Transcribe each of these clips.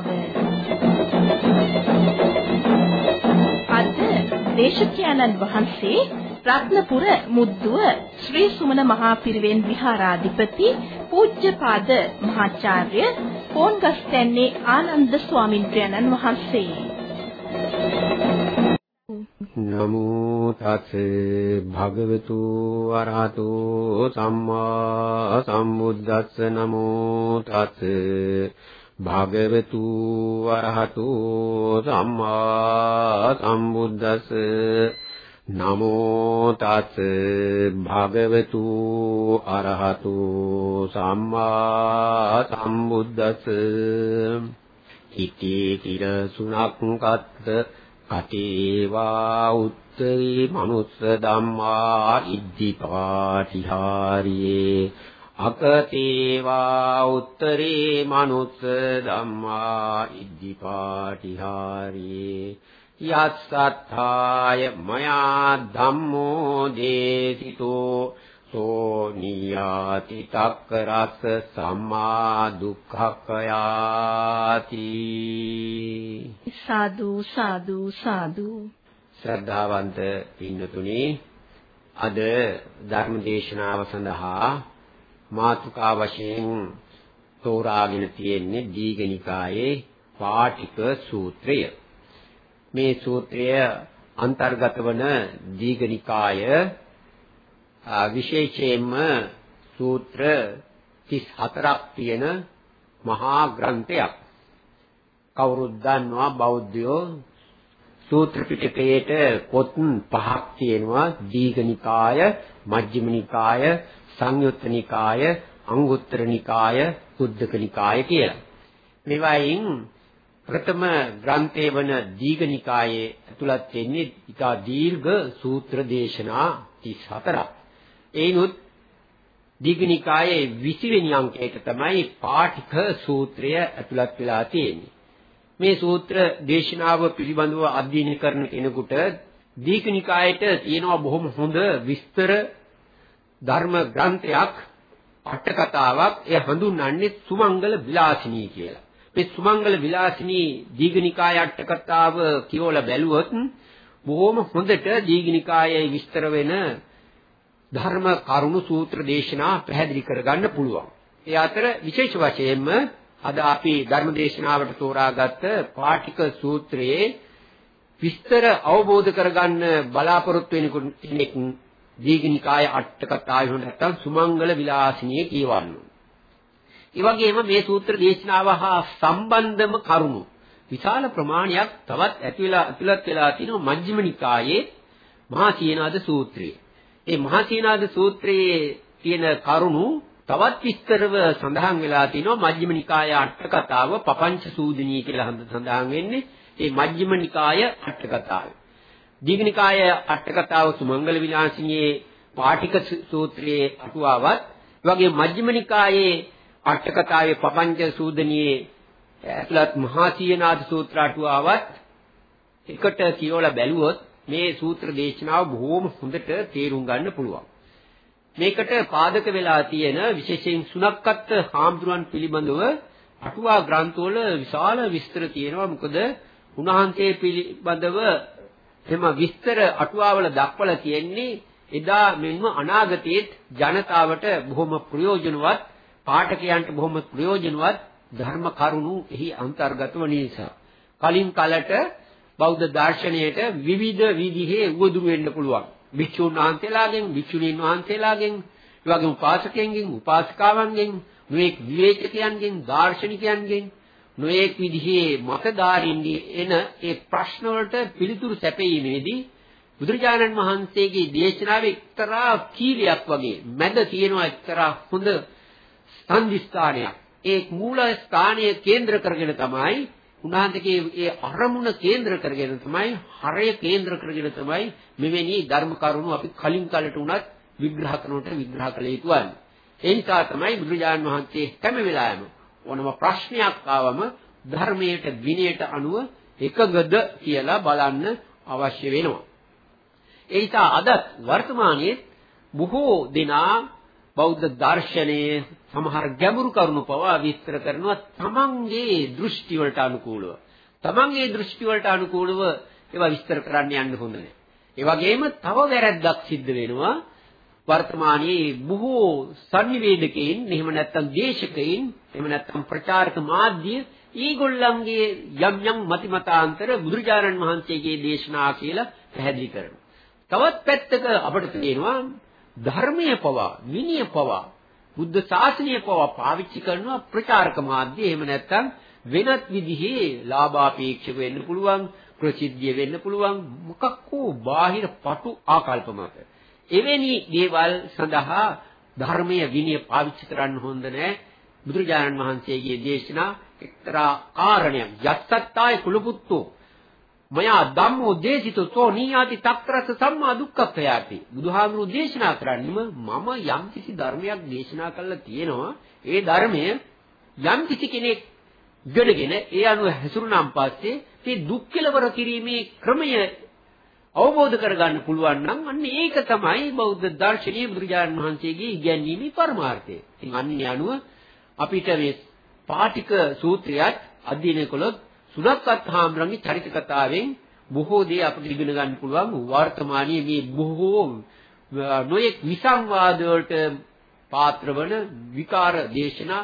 දේශනාව අද දේශකයන්න් වහන්සේ රත්නපුර මුද්දුව ශ්‍රී සුමන මහා පිරිවෙන් විහාරාධිපති පූජ්‍යපාද මහාචාර්ය පොන්ගස්තැන්නේ ආනන්ද ස්වාමින්ද්‍රයන්න් වහන්සේ. නමෝ තස්සේ භගවතු අරහතෝ සම්මා සම්බුද්දස්ස නමෝ තස්සේ භගවතු අරහතෝ සම්මා සම්බුද්දස්ස නමෝ තස්සේ භගවතු අරහතෝ සම්මා සම්බුද්දස්ස ඉති තිර සුණක් කත්ත කතේවා උත්තරී මනුස්ස ධම්මා ඉද්ධිපාටිහාරියේ අකතේවා උත්තරේ මනුස්ස ධම්මා ඉද්ධිපාටිහාරියේ යස්සත්ථාය මයා ධම්මෝ දේසිතෝ සෝ නියාති තක්කරස්ස සම්මා දුක්ඛකයාති සාදු සාදු සාදු. ශ්‍රද්ධාවන්ත පින්නතුනි අද ධර්ම දේශනාව සඳහා මාතුකා වශයෙන් තෝරාගෙන තියෙන්නේ දීඝනිකායේ පාටික සූත්‍රය මේ සූත්‍රය අන්තර්ගත වන දීඝනිකාය විශේෂයෙන්ම සූත්‍ර 34ක් තියෙන මහා ග්‍රන්ථයක්. කවුරුත් දන්නවා බෞද්ධයෝ සූත්‍ර පිටකයේට පොත් පහක් තියෙනවා දීඝනිකාය, මජ්ක්‍ධිම නිකාය, සංයුත්ත නිකාය, අංගුත්තර නිකාය, කුද්දක නිකාය කියලා. මේවායින් ප්‍රථම ග්‍රන්ථය වන දීඝනිකායේ ඇතුළත් වෙන්නේ ඉතා දීර්ඝ සූත්‍ර දේශනා 34ක්. ඒනොත් දීඝනිකායේ 20 වෙනි අංකයට තමයි පාටික සූත්‍රය ඇතුළත් වෙලා තියෙන්නේ. මේ සූත්‍ර දේශනාව පිළිබඳව අධ්‍යයනය කරන කෙනෙකුට දීඝනිකායට තියෙනවා බොහොම හොඳ විස්තර ධර්ම ග්‍රන්ථයක් අට කතාවක් එය හඳුන්වන්නේ සුමංගල විලාසිනී කියලා. මේ සුමංගල විලාසිනී දීඝනිකාය අට කතාව කියවලා බැලුවොත් බොහොම හොඳට දීඝනිකායේ විස්තර වෙන ධර්ම කරුණු සූත්‍ර දේශනා පැහැදිලි කරගන්න පුළුවන්. ඒ අතර විශේෂ වශයෙන්ම අද අපි ධර්ම දේශනාවට තෝරාගත්ත පාටික සූත්‍රයේ විස්තර අවබෝධ කරගන්න බලාපොරොත්තු වෙන කෙනෙක් දීඝනිකාය අට කතාවේ හොඳ නැත්නම් සුමංගල විලාසිනිය කියවන්න. ඒ වගේම මේ සූත්‍ර දේශනාව හා සම්බන්ධම කරුණු විශාල ප්‍රමාණයක් තවත් ඇති වෙලා ඇතුළත් වෙලා තිනවා මජ්ක්‍ධිම නිකායේ මහා සීනාද සූත්‍රයේ. ඒ මහා සීනාද සූත්‍රයේ තියෙන කරුණු තවත් විස්තරව සඳහන් වෙලා තිනවා මජ්ක්‍ධිම නිකාය අට කතාව පපංච සූදිනී කියලා සඳහන් වෙන්නේ. ඒ මජ්ක්‍ධිම නිකාය අට කතාවේ. දීඝනිකාය අට කතාව සුමංගල විලාසිනියේ පාටික සූත්‍රයේ අටුවාවත් වගේ මජ්ක්‍ධිම නිකායේ අට කතාවේ පපංච සූදනියේ ඇතුළත් මහා සීනාද සූත්‍ර අටුවාවත් එකට කියවලා බැලුවොත් මේ සූත්‍ර දේශනාව බොහොම හොඳට තේරුම් ගන්න පුළුවන්. මේකට පාදක වෙලා තියෙන විශේෂයෙන් සුණක්කත් හාමුදුරන් පිළිබඳව අටුවා ග්‍රන්ථවල විශාල විස්තර තියෙනවා. මොකද උන්වහන්සේ පිළිබඳව එම විස්තර අටුවාවල දක්වලා තියෙන්නේ එදා මෙන්ම අනාගතයේත් ජනතාවට බොහොම ප්‍රයෝජනවත් පාඨකයන්ට බොහොම ප්‍රයෝජනවත් ධර්ම කරුණු එහි අන්තර්ගත වන නිසා කලින් කලට බෞද්ධ දර්ශනයට විවිධ විදිහේ උවදුරු වෙන්න පුළුවන්. භික්ෂුන් වහන්සේලාගෙන්, භික්ෂුණීන් වහන්සේලාගෙන්, ඒ වගේම උපාසකයන්ගෙන්, උපාසිකාවන්ගෙන්, නොඑක් විවේචකයන්ගෙන්, දාර්ශනිකයන්ගෙන්, නොඑක් විදිහේ මතධාරින්නේ එන ඒ ප්‍රශ්න වලට පිළිතුරු සැපයීමේදී බුදුරජාණන් වහන්සේගේ දේශනාවේ එක්තරා කීලියක් වගේ මැද තියෙනවා එක්තරා හොඳ සංදිස්ථානයක්. ඒ මූල ස්ථානීය කේන්ද්‍ර කරගෙන තමයි උන්වහන්සේගේ ඒ අරමුණ කේන්ද්‍ර කරගෙන තමයි හරය කේන්ද්‍ර කරගෙන තමයි මෙවැනි ධර්ම කරුණු අපි කලින් කලට උනත් විග්‍රහ කරනට විග්‍රහ කළ යුතු වන්නේ. ඒ නිසා තමයි බුදුරජාණන් වහන්සේ හැම වෙලාවෙම ඕනම ප්‍රශ්නයක් ආවම ධර්මයට විනයට අනුව එකගද කියලා බලන්න අවශ්‍ය වෙනවා. ඒ නිසා අද වර්තමානයේ බොහෝ දෙනා බෞද්ධ දර්ශනයේ සමහර ගැඹුරු කරුණු පවා විස්තර කරනවා තමන්ගේ දෘෂ්ටි වලට අනුකූලව. තමන්ගේ දෘෂ්ටි වලට අනුකූලව ඒවා විස්තර කරන්න යන්න හොඳ නැහැ. ඒ වගේම තව වැරැද්දක් සිද්ධ වෙනවා වර්තමානයේ බොහෝ sannivedakayin එහෙම නැත්නම් දේශකයින් එහෙම නැත්නම් ප්‍රචාරක මාධ්‍ය ඊගොල්ලන්ගේ යම් යම් මතිමතාන්තර බුදුරජාණන් වහන්සේගේ දේශනා කියලා පැහැදිලි කරනවා. තවත් පැත්තක අපිට තේනවා ධර්මයේ පවා විනය පවා බුද්ධ ශාසනය පවා පාවිච්චි කරනවා ප්‍රචාරක මාධ්‍ය. එහෙම නැත්නම් වෙනත් විදිහේ ලාභාපේක්ෂක වෙන්න පුළුවන් ප්‍රසිද්ධිය වෙන්න පුළුවන්. මොකක් හෝ බාහිර පටු ආකල්ප මත. එවැනි දේවල් සඳහා ධර්මයේ විනය පාවිච්චි කරන්න හොඳ නැහැ බුදුරජාණන් වහන්සේගේ දේශනා එක්තරා කාරණයක්. යත්තත්තාය කුලපුත්තෝ. මයා ධම්මෝ දේශිතෝ සෝ නීයාති තක්රස සම්මා දුක්ඛක්ඛයාති බුදුහාමුදුරු දේශනා කරන්නේම මම යම් කිසි ධර්මයක් දේශනා කළා තියෙනවා ඒ ධර්මය යම් කිසි කෙනෙක් ඉගෙනගෙන ඒ අනුව හැසිරුණාන් පස්සේ මේ දුක් කෙලවර කිරීමේ ක්‍රමය අවබෝධ කරගන්න පුළුවන් නම් අන්න ඒක තමයි බෞද්ධ දර්ශනීය බුදුරජාණන් වහන්සේගේ ඉගැන්වීමේ පරමාර්ථය. ඉතින් අන්න අනුව අපිට මේ පාටික සූත්‍රයත් අධ්‍යයනය කළොත් සුදක්කත් හාමුදුරන්ගේ චරිත කතාවෙන් බොහෝ දේ අපිට ඉගෙන ගන්න පුළුවන්. වර්තමානයේ මේ බොහෝ නොයෙක් විසංවාද වලට පාත්‍රවන විකාර දේශනා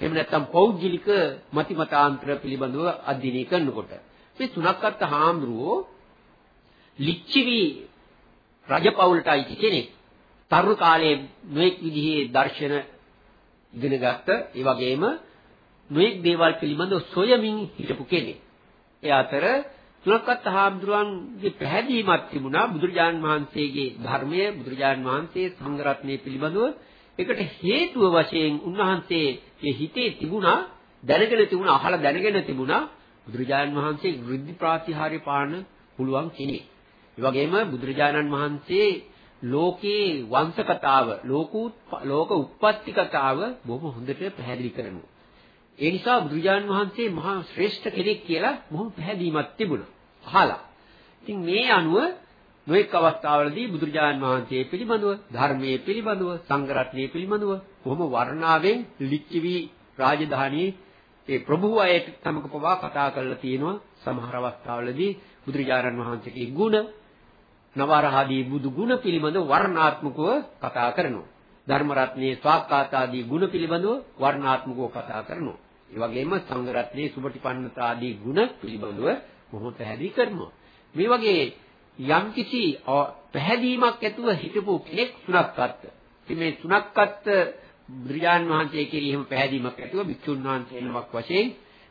එහෙම නැත්නම් පෞද්ගලික මතිමතාන්තර පිළිබඳව අධ්‍යයනය කරනකොට. මේ තුනක්වත් හාමුදුරුවෝ ලිච්ඡවි රජපෞලට අයිති කෙනෙක්. තරුණ කාලයේ නොඑක් විදිහේ දර්ශන ඉගෙන ගත්ත. ඒ වගේම නොඑක් දේවල් පිළිබඳව සොයමින් හිටපු කෙනෙක්. ඒ අතර තුනක්වත් හාමුදුරුවන්ගේ පැහැදීමක් තිබුණා බුදුරජාන් වහන්සේගේ ධර්මයේ බුදුරජාන් වහන්සේ සංඝ රත්නයේ පිළිබඳව ඒකට හේතුව වශයෙන් උන්වහන්සේගේ හිතේ තිබුණා දැනගෙන තිබුණා අහලා දැනගෙන තිබුණා බුදුරජාන් වහන්සේ වෘද්ධි ප්‍රාතිහාර්ය පාන පුළුවන් කෙනෙක්. ඒ වගේම බුදුරජාණන් වහන්සේ ලෝකේ වංශ කතාව ලෝක උත්පත්ති කතාව බොහොම හොඳට පැහැදිලි කරනවා. ඒ නිසා බුදුරජාණන් වහන්සේ මහා ශ්‍රේෂ්ඨ කෙනෙක් කියලා බොහොම පැහැදීමක් තිබුණා. අහලා. ඉතින් මේ අනුව නොඑක් අවස්ථාවලදී බුදුරජාණන් වහන්සේ පිළිබඳව ධර්මයේ පිළිබඳව සංඝරත්නයේ පිළිබඳව බොහොම වර්ණාවෙන් ලිච්ඡවි රාජධානියේ ඒ ප්‍රභූ අයට තමක පවා කතා කරලා තියෙනවා සමහර අවස්ථාවලදී බුදුරජාණන් වහන්සේගේ ගුණ නවරහදී බුදු ගුණ පිළිබඳව වර්ණාත්මකව කතා කරනවා ධර්ම රත්නයේ ස්වාක්කාතාදී ගුණ පිළිබඳව වර්ණාත්මකව කතා කරනවා ඒ වගේම සංඝ රත්නයේ සුභටිපන්නතා ආදී ගුණ පිළිබඳව බොහෝ පැහැදිලි කරනවා. මේ වගේ යම්කිසි පැහැදීමක් ඇතුව හිටපු කෙනෙක් සුණක්කත්. ඉතින් මේ සුණක්කත් බුදුරජාන් වහන්සේ කෙරෙහිම පැහැදීමක් ඇතුව භික්ෂුන් වහන්සේ නමක් වශයෙන්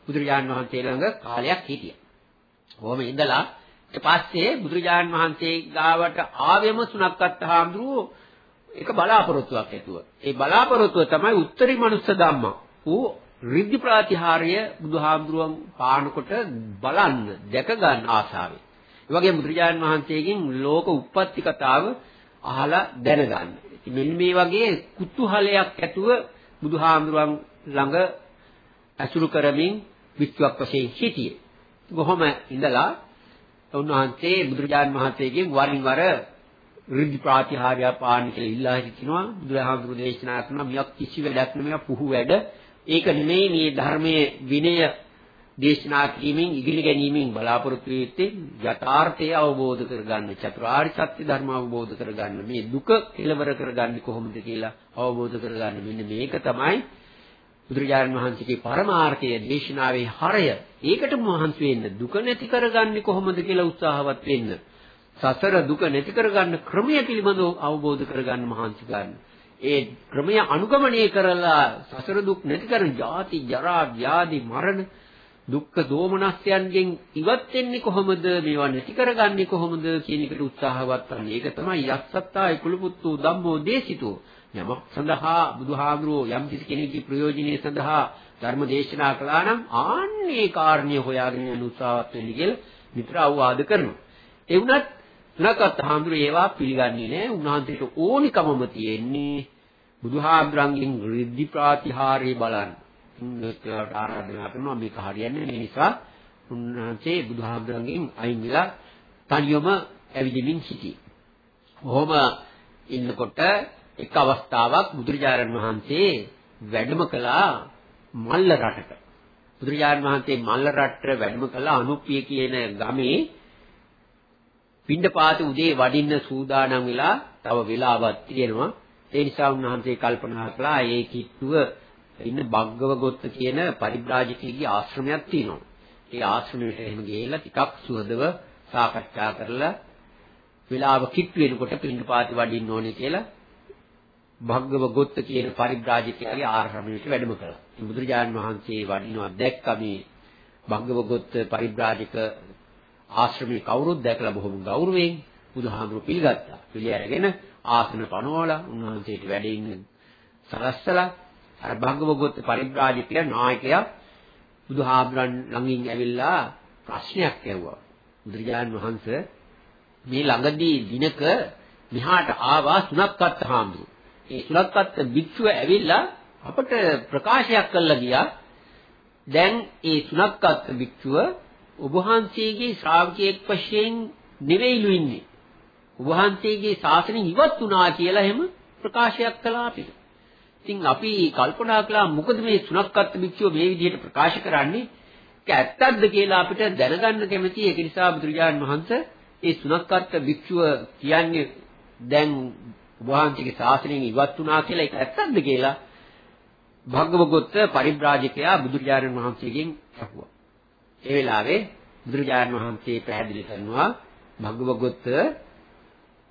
බුදුරජාන් වහන්සේ ළඟ කාලයක් හිටියා. කොහොම ඉඳලා ඊට පස්සේ බුදුරජාන් වහන්සේ ගාවට ආවෙම සුණක්කත් හාමුදුරුවෝ ඒක බලාපොරොත්තුවක් ඇතුව. ඒ බලාපොරොත්තුව තමයි උත්තරී මනුස්ස ධම්මා. ඌ රිද්දි ප්‍රාතිහාර්ය බුදුහාමුදුරුවන් පානකොට බලන්න දැක ගන්න ආසාවෙන්. ඒ වගේම බුදුරජාණන් වහන්සේගෙන් ලෝක උප්පත්ති කතාව අහලා දැනගන්න. මෙන්න මේ වගේ කුතුහලයක් ඇතුව බුදුහාමුදුරුවන් ළඟ ඇසුරු කරමින් විස්වක් වශයෙන් සිටියේ. කොහොම ඉඳලා උන්වහන්සේ බුදුරජාණන් වහන්සේගෙන් වරින් වර රිද්දි ප්‍රාතිහාර්ය පාන කියලා ඉල්ලා හිටිනවා. බුදුහාමුදුරු දේශනා කරන මියක් කිසි වැඩක් නෙමෙයි පුහු වැඩ. ඒක නෙමෙයි මේ ධර්මයේ විනය දේශනා කිරීමෙන් ඉගෙන ගැනීමෙන් බලාපොරොත්තු වෙත්තේ යථාර්ථය අවබෝධ කරගන්න චතුරාර්ය සත්‍ය ධර්ම අවබෝධ කරගන්න. මේ දුක කෙලවර කරගන්නේ කොහොමද කියලා අවබෝධ කරගන්න මෙන්න මේක තමයි බුදුරජාණන් වහන්සේගේ පරමාර්ථය දේශනාවේ හරය. ඒකට මහන්සි වෙන්න දුක නැති කරගන්නේ කොහොමද කියලා උත්සාහවත් වෙන්න. සසර දුක නැති කරගන්න ක්‍රමය පිළිබඳව අවබෝධ කරගන්න මහන්සි ගන්න. ඒ ක්‍රමය අනුගමනය කරලා සසර දුක් නැති කරන ජාති ජරා ව්‍යාධි මරණ දුක්ඛ දෝමනස්යන්ගෙන් ඉවත් වෙන්නේ කොහොමද? මේවා නැති කරගන්නේ කොහොමද කියන එකට උත්සාහවත් වන්නේ ඒක තමයි යස්සත්තායි කුලපුත්තු ධම්මෝ දේශිතෝ යමක් සඳහා බුදුහාමුදුරෝ යම් කිසි කෙනෙකුගේ ප්‍රයෝජනීය සඳහා ධර්ම දේශනා කළා නම් ආන්නේ කාරණිය හොයාගෙන යන උත්සාහවත් වෙන්න කියලා විතර අවවාද කරනවා. ඒ වුණත් තුනකත් හාමුදුරේ ඒවා පිළිගන්නේ නැහැ උන්වහන්සේට ඕනිකමම තියෙන්නේ බුදුහාමුදුරන්ගෙන් රිද්ධි ප්‍රාතිහාර්ය බලන්න. මේකට ආරාධනා කරනවා මේක හරියන්නේ නැහැ නිසා උන්වහන්සේ බුදුහාමුදුරන්ගෙන් අයින් වෙලා තනියම ඇවිදින්න සිටියේ. කොහොම ඉන්නකොට එක් අවස්ථාවක් බුදුරජාණන් වහන්සේ වැඩම කළා මල්ල රටට. බුදුරජාණන් වහන්සේ මල්ල රටට වැඩම කළා අනුප්පිය කියන ගමේ පිණ්ඩපාත උදේ වඩින්න සූදානම් වෙලා තව වෙලාවක් තියෙනවා. ඒ නිසා උන්වහන්සේ කල්පනා කළා ඒ කිට්ටුව ඉන්න බග්ගවගොත්ත කියන පරිබ්‍රාජකයෙක්ගේ ආශ්‍රමයක් තියෙනවා. ඒ ආශ්‍රමයට එහෙම ගිහිල්ලා ටිකක් සුහදව සාකච්ඡා කරලා වෙලාව කිට්ටු වෙනකොට පිණ්ඩපාති වඩින්න ඕනේ කියලා භග්ගවගොත්ත කියන පරිබ්‍රාජකයාගේ ආශ්‍රමයට වැඩම කළා. බුදුරජාණන් වහන්සේ වඩිනවා දැක්ක මේ භග්ගවගොත්ත පරිබ්‍රාජක ආශ්‍රමයේ කවුරුත් දැකලා බොහොම ගෞරවයෙන් බුදුහාමුදුරු පිළිගත්තා. පිළි අරගෙන ආසන පනවලා උන්වහන්සේට වැඩ ඉන්න සලස්සලා අර භග්ගවගොත්ත පරිබ්‍රාජකයා නායකයා බුදුහාමුදුරන් ළඟින් ඇවිල්ලා ප්‍රශ්නයක් ඇහුවා. බුදුරජාණන් වහන්සේ මේ ළඟදී දිනක මෙහාට ආවා සුණක්කත් හාමුදුරු. ඒ සුණක්කත් භික්ෂුව ඇවිල්ලා අපට ප්‍රකාශයක් කළා ගියා. දැන් ඒ සුණක්කත් භික්ෂුව ඔබ වහන්සේගේ ශ්‍රාවකයෙක් වශයෙන් නෙවෙයිලු ඉන්නේ. ඔබ වහන්සේගේ ශාසනය ඉවත් වුණා කියලා එහෙම ප්‍රකාශයක් කළා අපිට. ඉතින් අපි කල්පනා කළා මොකද මේ සුණක්කත් භික්ෂුව මේ විදිහට ප්‍රකාශ කරන්නේ? ඒක ඇත්තක්ද කියලා අපිට දැනගන්න කැමති. ඒක නිසා බුදුරජාණන් වහන්සේ ඒ සුණක්කත් භික්ෂුව කියන්නේ දැන් වහන්සේගේ ශාසනයෙන් ඉවත් වුණා කියලා ඒක ඇත්තක්ද කියලා භග්ගවගොත්ත පරිබ්‍රාජකයා බුදුරජාණන් වහන්සේගෙන් අහුවා. ඒ වෙලාවේ බුදුරජාණන් වහන්සේ පැහැදිලි කරනවා භග්ගවගොත්ත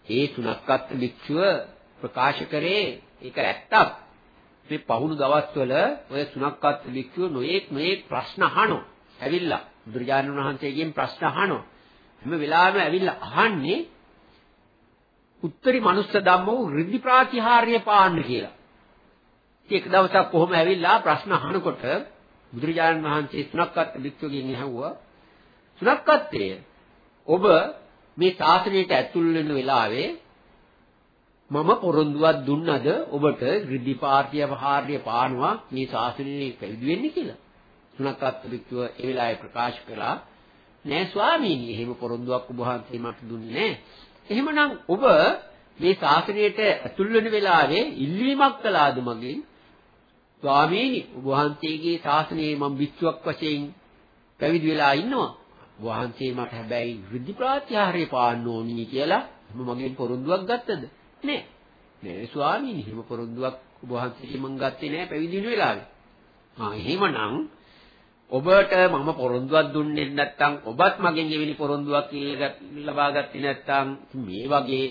ඒ තුනක්වත් භික්ෂුව ප්‍රකාශ කරේ ඒක ඇත්තක්. මේ පහුණු දවස්වල ඔය තුනක්වත් භික්ෂුව නොයේක් නොයේක් ප්‍රශ්න අහනවා. ඇවිල්ලා බුදුරජාණන් වහන්සේගෙන් ප්‍රශ්න අහනවා. හැම වෙලාවෙම ඇවිල්ලා අහන්නේ උත්තරී මනුස්ස ධම්මෝ ඍද්ධි ප්‍රාතිහාර්ය පාන්න කියලා. ඒක දවසක් කොහොම ඇවිල්ලා ප්‍රශ්න අහනකොට බුදුරජාණන් වහන්සේ සුණක්කත් භික්ෂුවගෙන් ඇහුවා සුණක්කත්ය ඔබ මේ ශාසනයට ඇතුල් වෙන වෙලාවේ මම පොරොන්දුවක් දුන්නද ඔබට ඍද්ධි පාර්ථ්‍ය වහාර්ය පානවා මේ ශාසනයේ පැවිදි වෙන්න කියලා. සුණක්කත් භික්ෂුව ඒ වෙලාවේ ප්‍රකාශ කළා නෑ ස්වාමීනි එහෙම පොරොන්දුවක් ඔබ වහන්සේ මට දුන්නේ නෑ. එහෙමනම් ඔබ මේ ශාසනයට ඇතුල් වෙන වෙලාවේ ඉල්ලීමක් කළාද මගෙන්? ස්වාමීනි ඔබ වහන්සේගේ ශාසනයේ මම භික්ෂුවක් වශයෙන් පැවිදි වෙලා ඉන්නවා. වහන්සේ මට හැබැයි ඍද්ධි ප්‍රාත්‍යාහාරය පාන්න ඕනි කියලා මගෙන් පොරොන්දුවක් ගත්තද? නෑ. නෑ ස්වාමීනි එහෙම පොරොන්දුවක් ඔබ වහන්සේගෙන් මම ගත්තේ නෑ පැවිදි වෙන වෙලාවේ. ආ එහෙමනම් ඔබට මම පොරොන්දුවක් දුන්නේ නැත්නම් ඔබත් මගෙන් එවැනි පොරොන්දුවක් ලබා ගත්තේ නැත්නම් මේ වගේ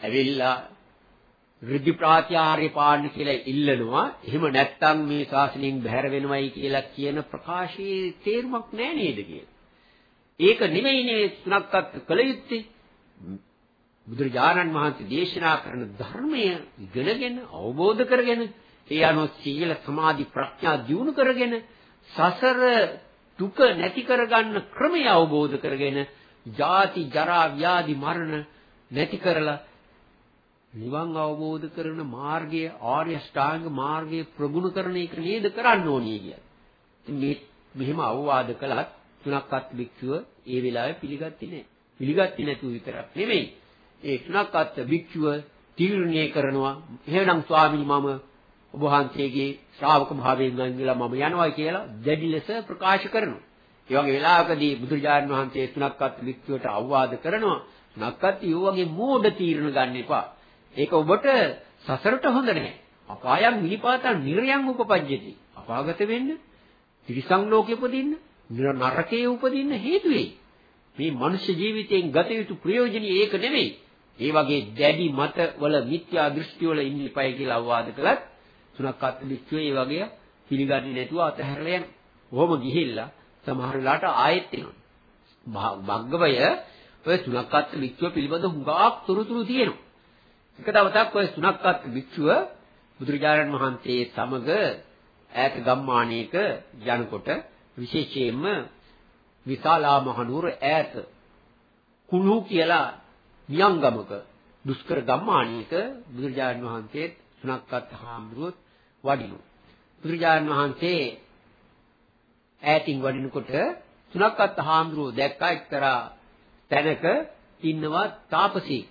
ඇවිල්ලා ඍද්ධි ප්‍රාත්‍යාරය පාන්න කියලා ඉල්ලනවා. එහෙම නැත්නම් මේ ශාසනයෙන් බැහැර වෙනවයි කියලා කියන ප්‍රකාශයේ තේරුමක් නෑ නේද කියලා. ඒක නෙමෙයිනේ තුනක්වත් කළ යුත්තේ. බුදුරජාණන් වහන්සේ දේශනා කරන ධර්මය ඉගෙනගෙන අවබෝධ කරගෙන ඒ අනුව සීල සමාධි ප්‍රඥා දියුණු කරගෙන සසර දුක නැති කරගන්න ක්‍රමය අවබෝධ කරගෙන ජාති ජරා ව්‍යාධි මරණ නැති කරලා නිවන් අවබෝධ කරන මාර්ගය ආර්ය ශ්‍රාංග මාර්ගය ප්‍රගුණ කරන එක නේද කරන්න ඕනේ කියලා. මේ මෙහෙම අවවාද කළත් තුනක්වත් භික්ෂුව ඒ වෙලාවේ පිළිගත්තේ නැහැ. පිළිගත්තේ නැතුව විතරක් නෙමෙයි. ඒ තුනක්වත් භික්ෂුව තීරණය කරනවා එහෙනම් ස්වාමීනි මම ඔබ වහන්සේගේ ශ්‍රාවක භාවයෙන් ගන්නවා මම යනවා කියලා දැඩි ලෙස ප්‍රකාශ කරනවා. ඒ වගේ වෙලාවකදී බුදුරජාණන් වහන්සේ තුනක්වත් භික්ෂුවට අවවාද කරනවා. තුනක්වත් ඒ වගේ මෝඩ තීරණ ගන්න එපා. ඒක ඔබට සසරට හොඳ නැහැ. අපායන් විනිපාතං නිර්යං උපපජ්ජති. අපාගත වෙන්න, ත්‍රිසං ලෝකෙ උපදින්න, නරකයේ උපදින්න හේතු වෙයි. මේ මනුෂ්‍ය ජීවිතයෙන් ගත යුතු ප්‍රයෝජනීය ඒක නෙවෙයි. ඒ වගේ දැඩි මත වල මිත්‍යා දෘෂ්ටි වල ඉන්න ඉපයි කියලා අවවාද කළත් තුනක් අත් පිළිච්චුවේ ඒ වගේ පිළිගන්නේ නැතුව අතහැරලා යනවා. කොහොම ගිහිල්ලා සමහර වෙලාවට ආයෙත් එනවා. භග්ගවය ඔය තුනක් අත් පිළිච්චුව පිළිබඳ හුඟක් තොරතුරු තියෙනවා. එක දවසක් ඔය සුණක්කත් භික්ෂුව බුදුරජාණන් වහන්සේ සමග ඈත ගම්මානයක යනකොට විශේෂයෙන්ම විශාලා මහනුවර ඈත කුණු කියලා නියංගමක දුෂ්කර ගම්මානයක බුදුරජාණන් වහන්සේ සුණක්කත් හාමුදුරුවෝ වඩිනු. බුදුරජාණන් වහන්සේ ඈතින් වඩිනකොට සුණක්කත් හාමුදුරුවෝ දැක්කා එක්තරා තැනක ඉන්නවා තාපසී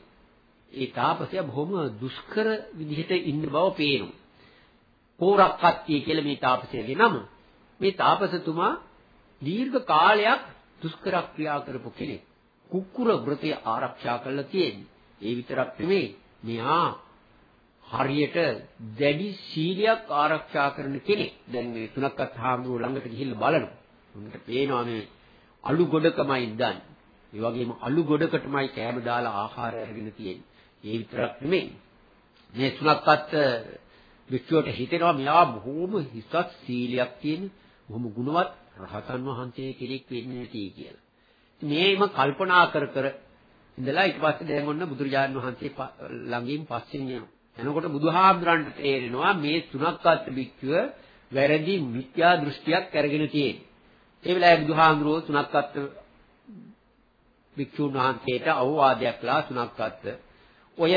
ඒ තාපසයා බොහොම දුෂ්කර විදිහට ඉන්න බව පේනවා. පෝරක්කත්තිය කියලා මේ තාපසයාගේ නම. මේ තාපසතුමා දීර්ඝ කාලයක් දුෂ්කර ක්‍රියා කරපු කෙනෙක්. කුක්කුර වෘතය ආරක්ෂා කරලා තියෙන්නේ. ඒ විතරක් නෙමෙයි මෙහා හරියට දැඩි සීලයක් ආරක්ෂා කරන කෙනෙක්. දැන් මේ තුනක්වත් හාමුදුරුවෝ ළඟට ගිහිල්ලා බලනවා. උන්ට පේනවා මේ අලු ගොඩකමයි ඉඳන්නේ. ඒ වගේම අලු ගොඩකටමයි කෑම දාලා ආහාර අරගෙන තියෙන්නේ. ඒ විතරක් නෙමෙයි. මේ තුනක්වත් වික්ෂුවට හිතෙනවා මෙයා බොහොම හිසත් සීලයක් තියෙන බොහොම ගුණවත් රහතන් වහන්සේ කෙනෙක් වෙන්න ඇති කියලා. මේම කල්පනා කර කර ඉඳලා ඊට පස්සේ දැන් ඔන්න බුදුරජාණන් වහන්සේ ළඟින් පස්සෙන් යනවා. එනකොට බුදුහාමුදුරන්ට තේරෙනවා මේ තුනක්වත් භික්ෂුව වැරදි මිත්‍යා දෘෂ්ටියක් අරගෙන තියෙන්නේ. ඒ වෙලාවේ බුදුහාමුදුරුවෝ තුනක්වත් භික්ෂුන් වහන්සේට අවවාදයක් කළා තුනක්වත් ඔය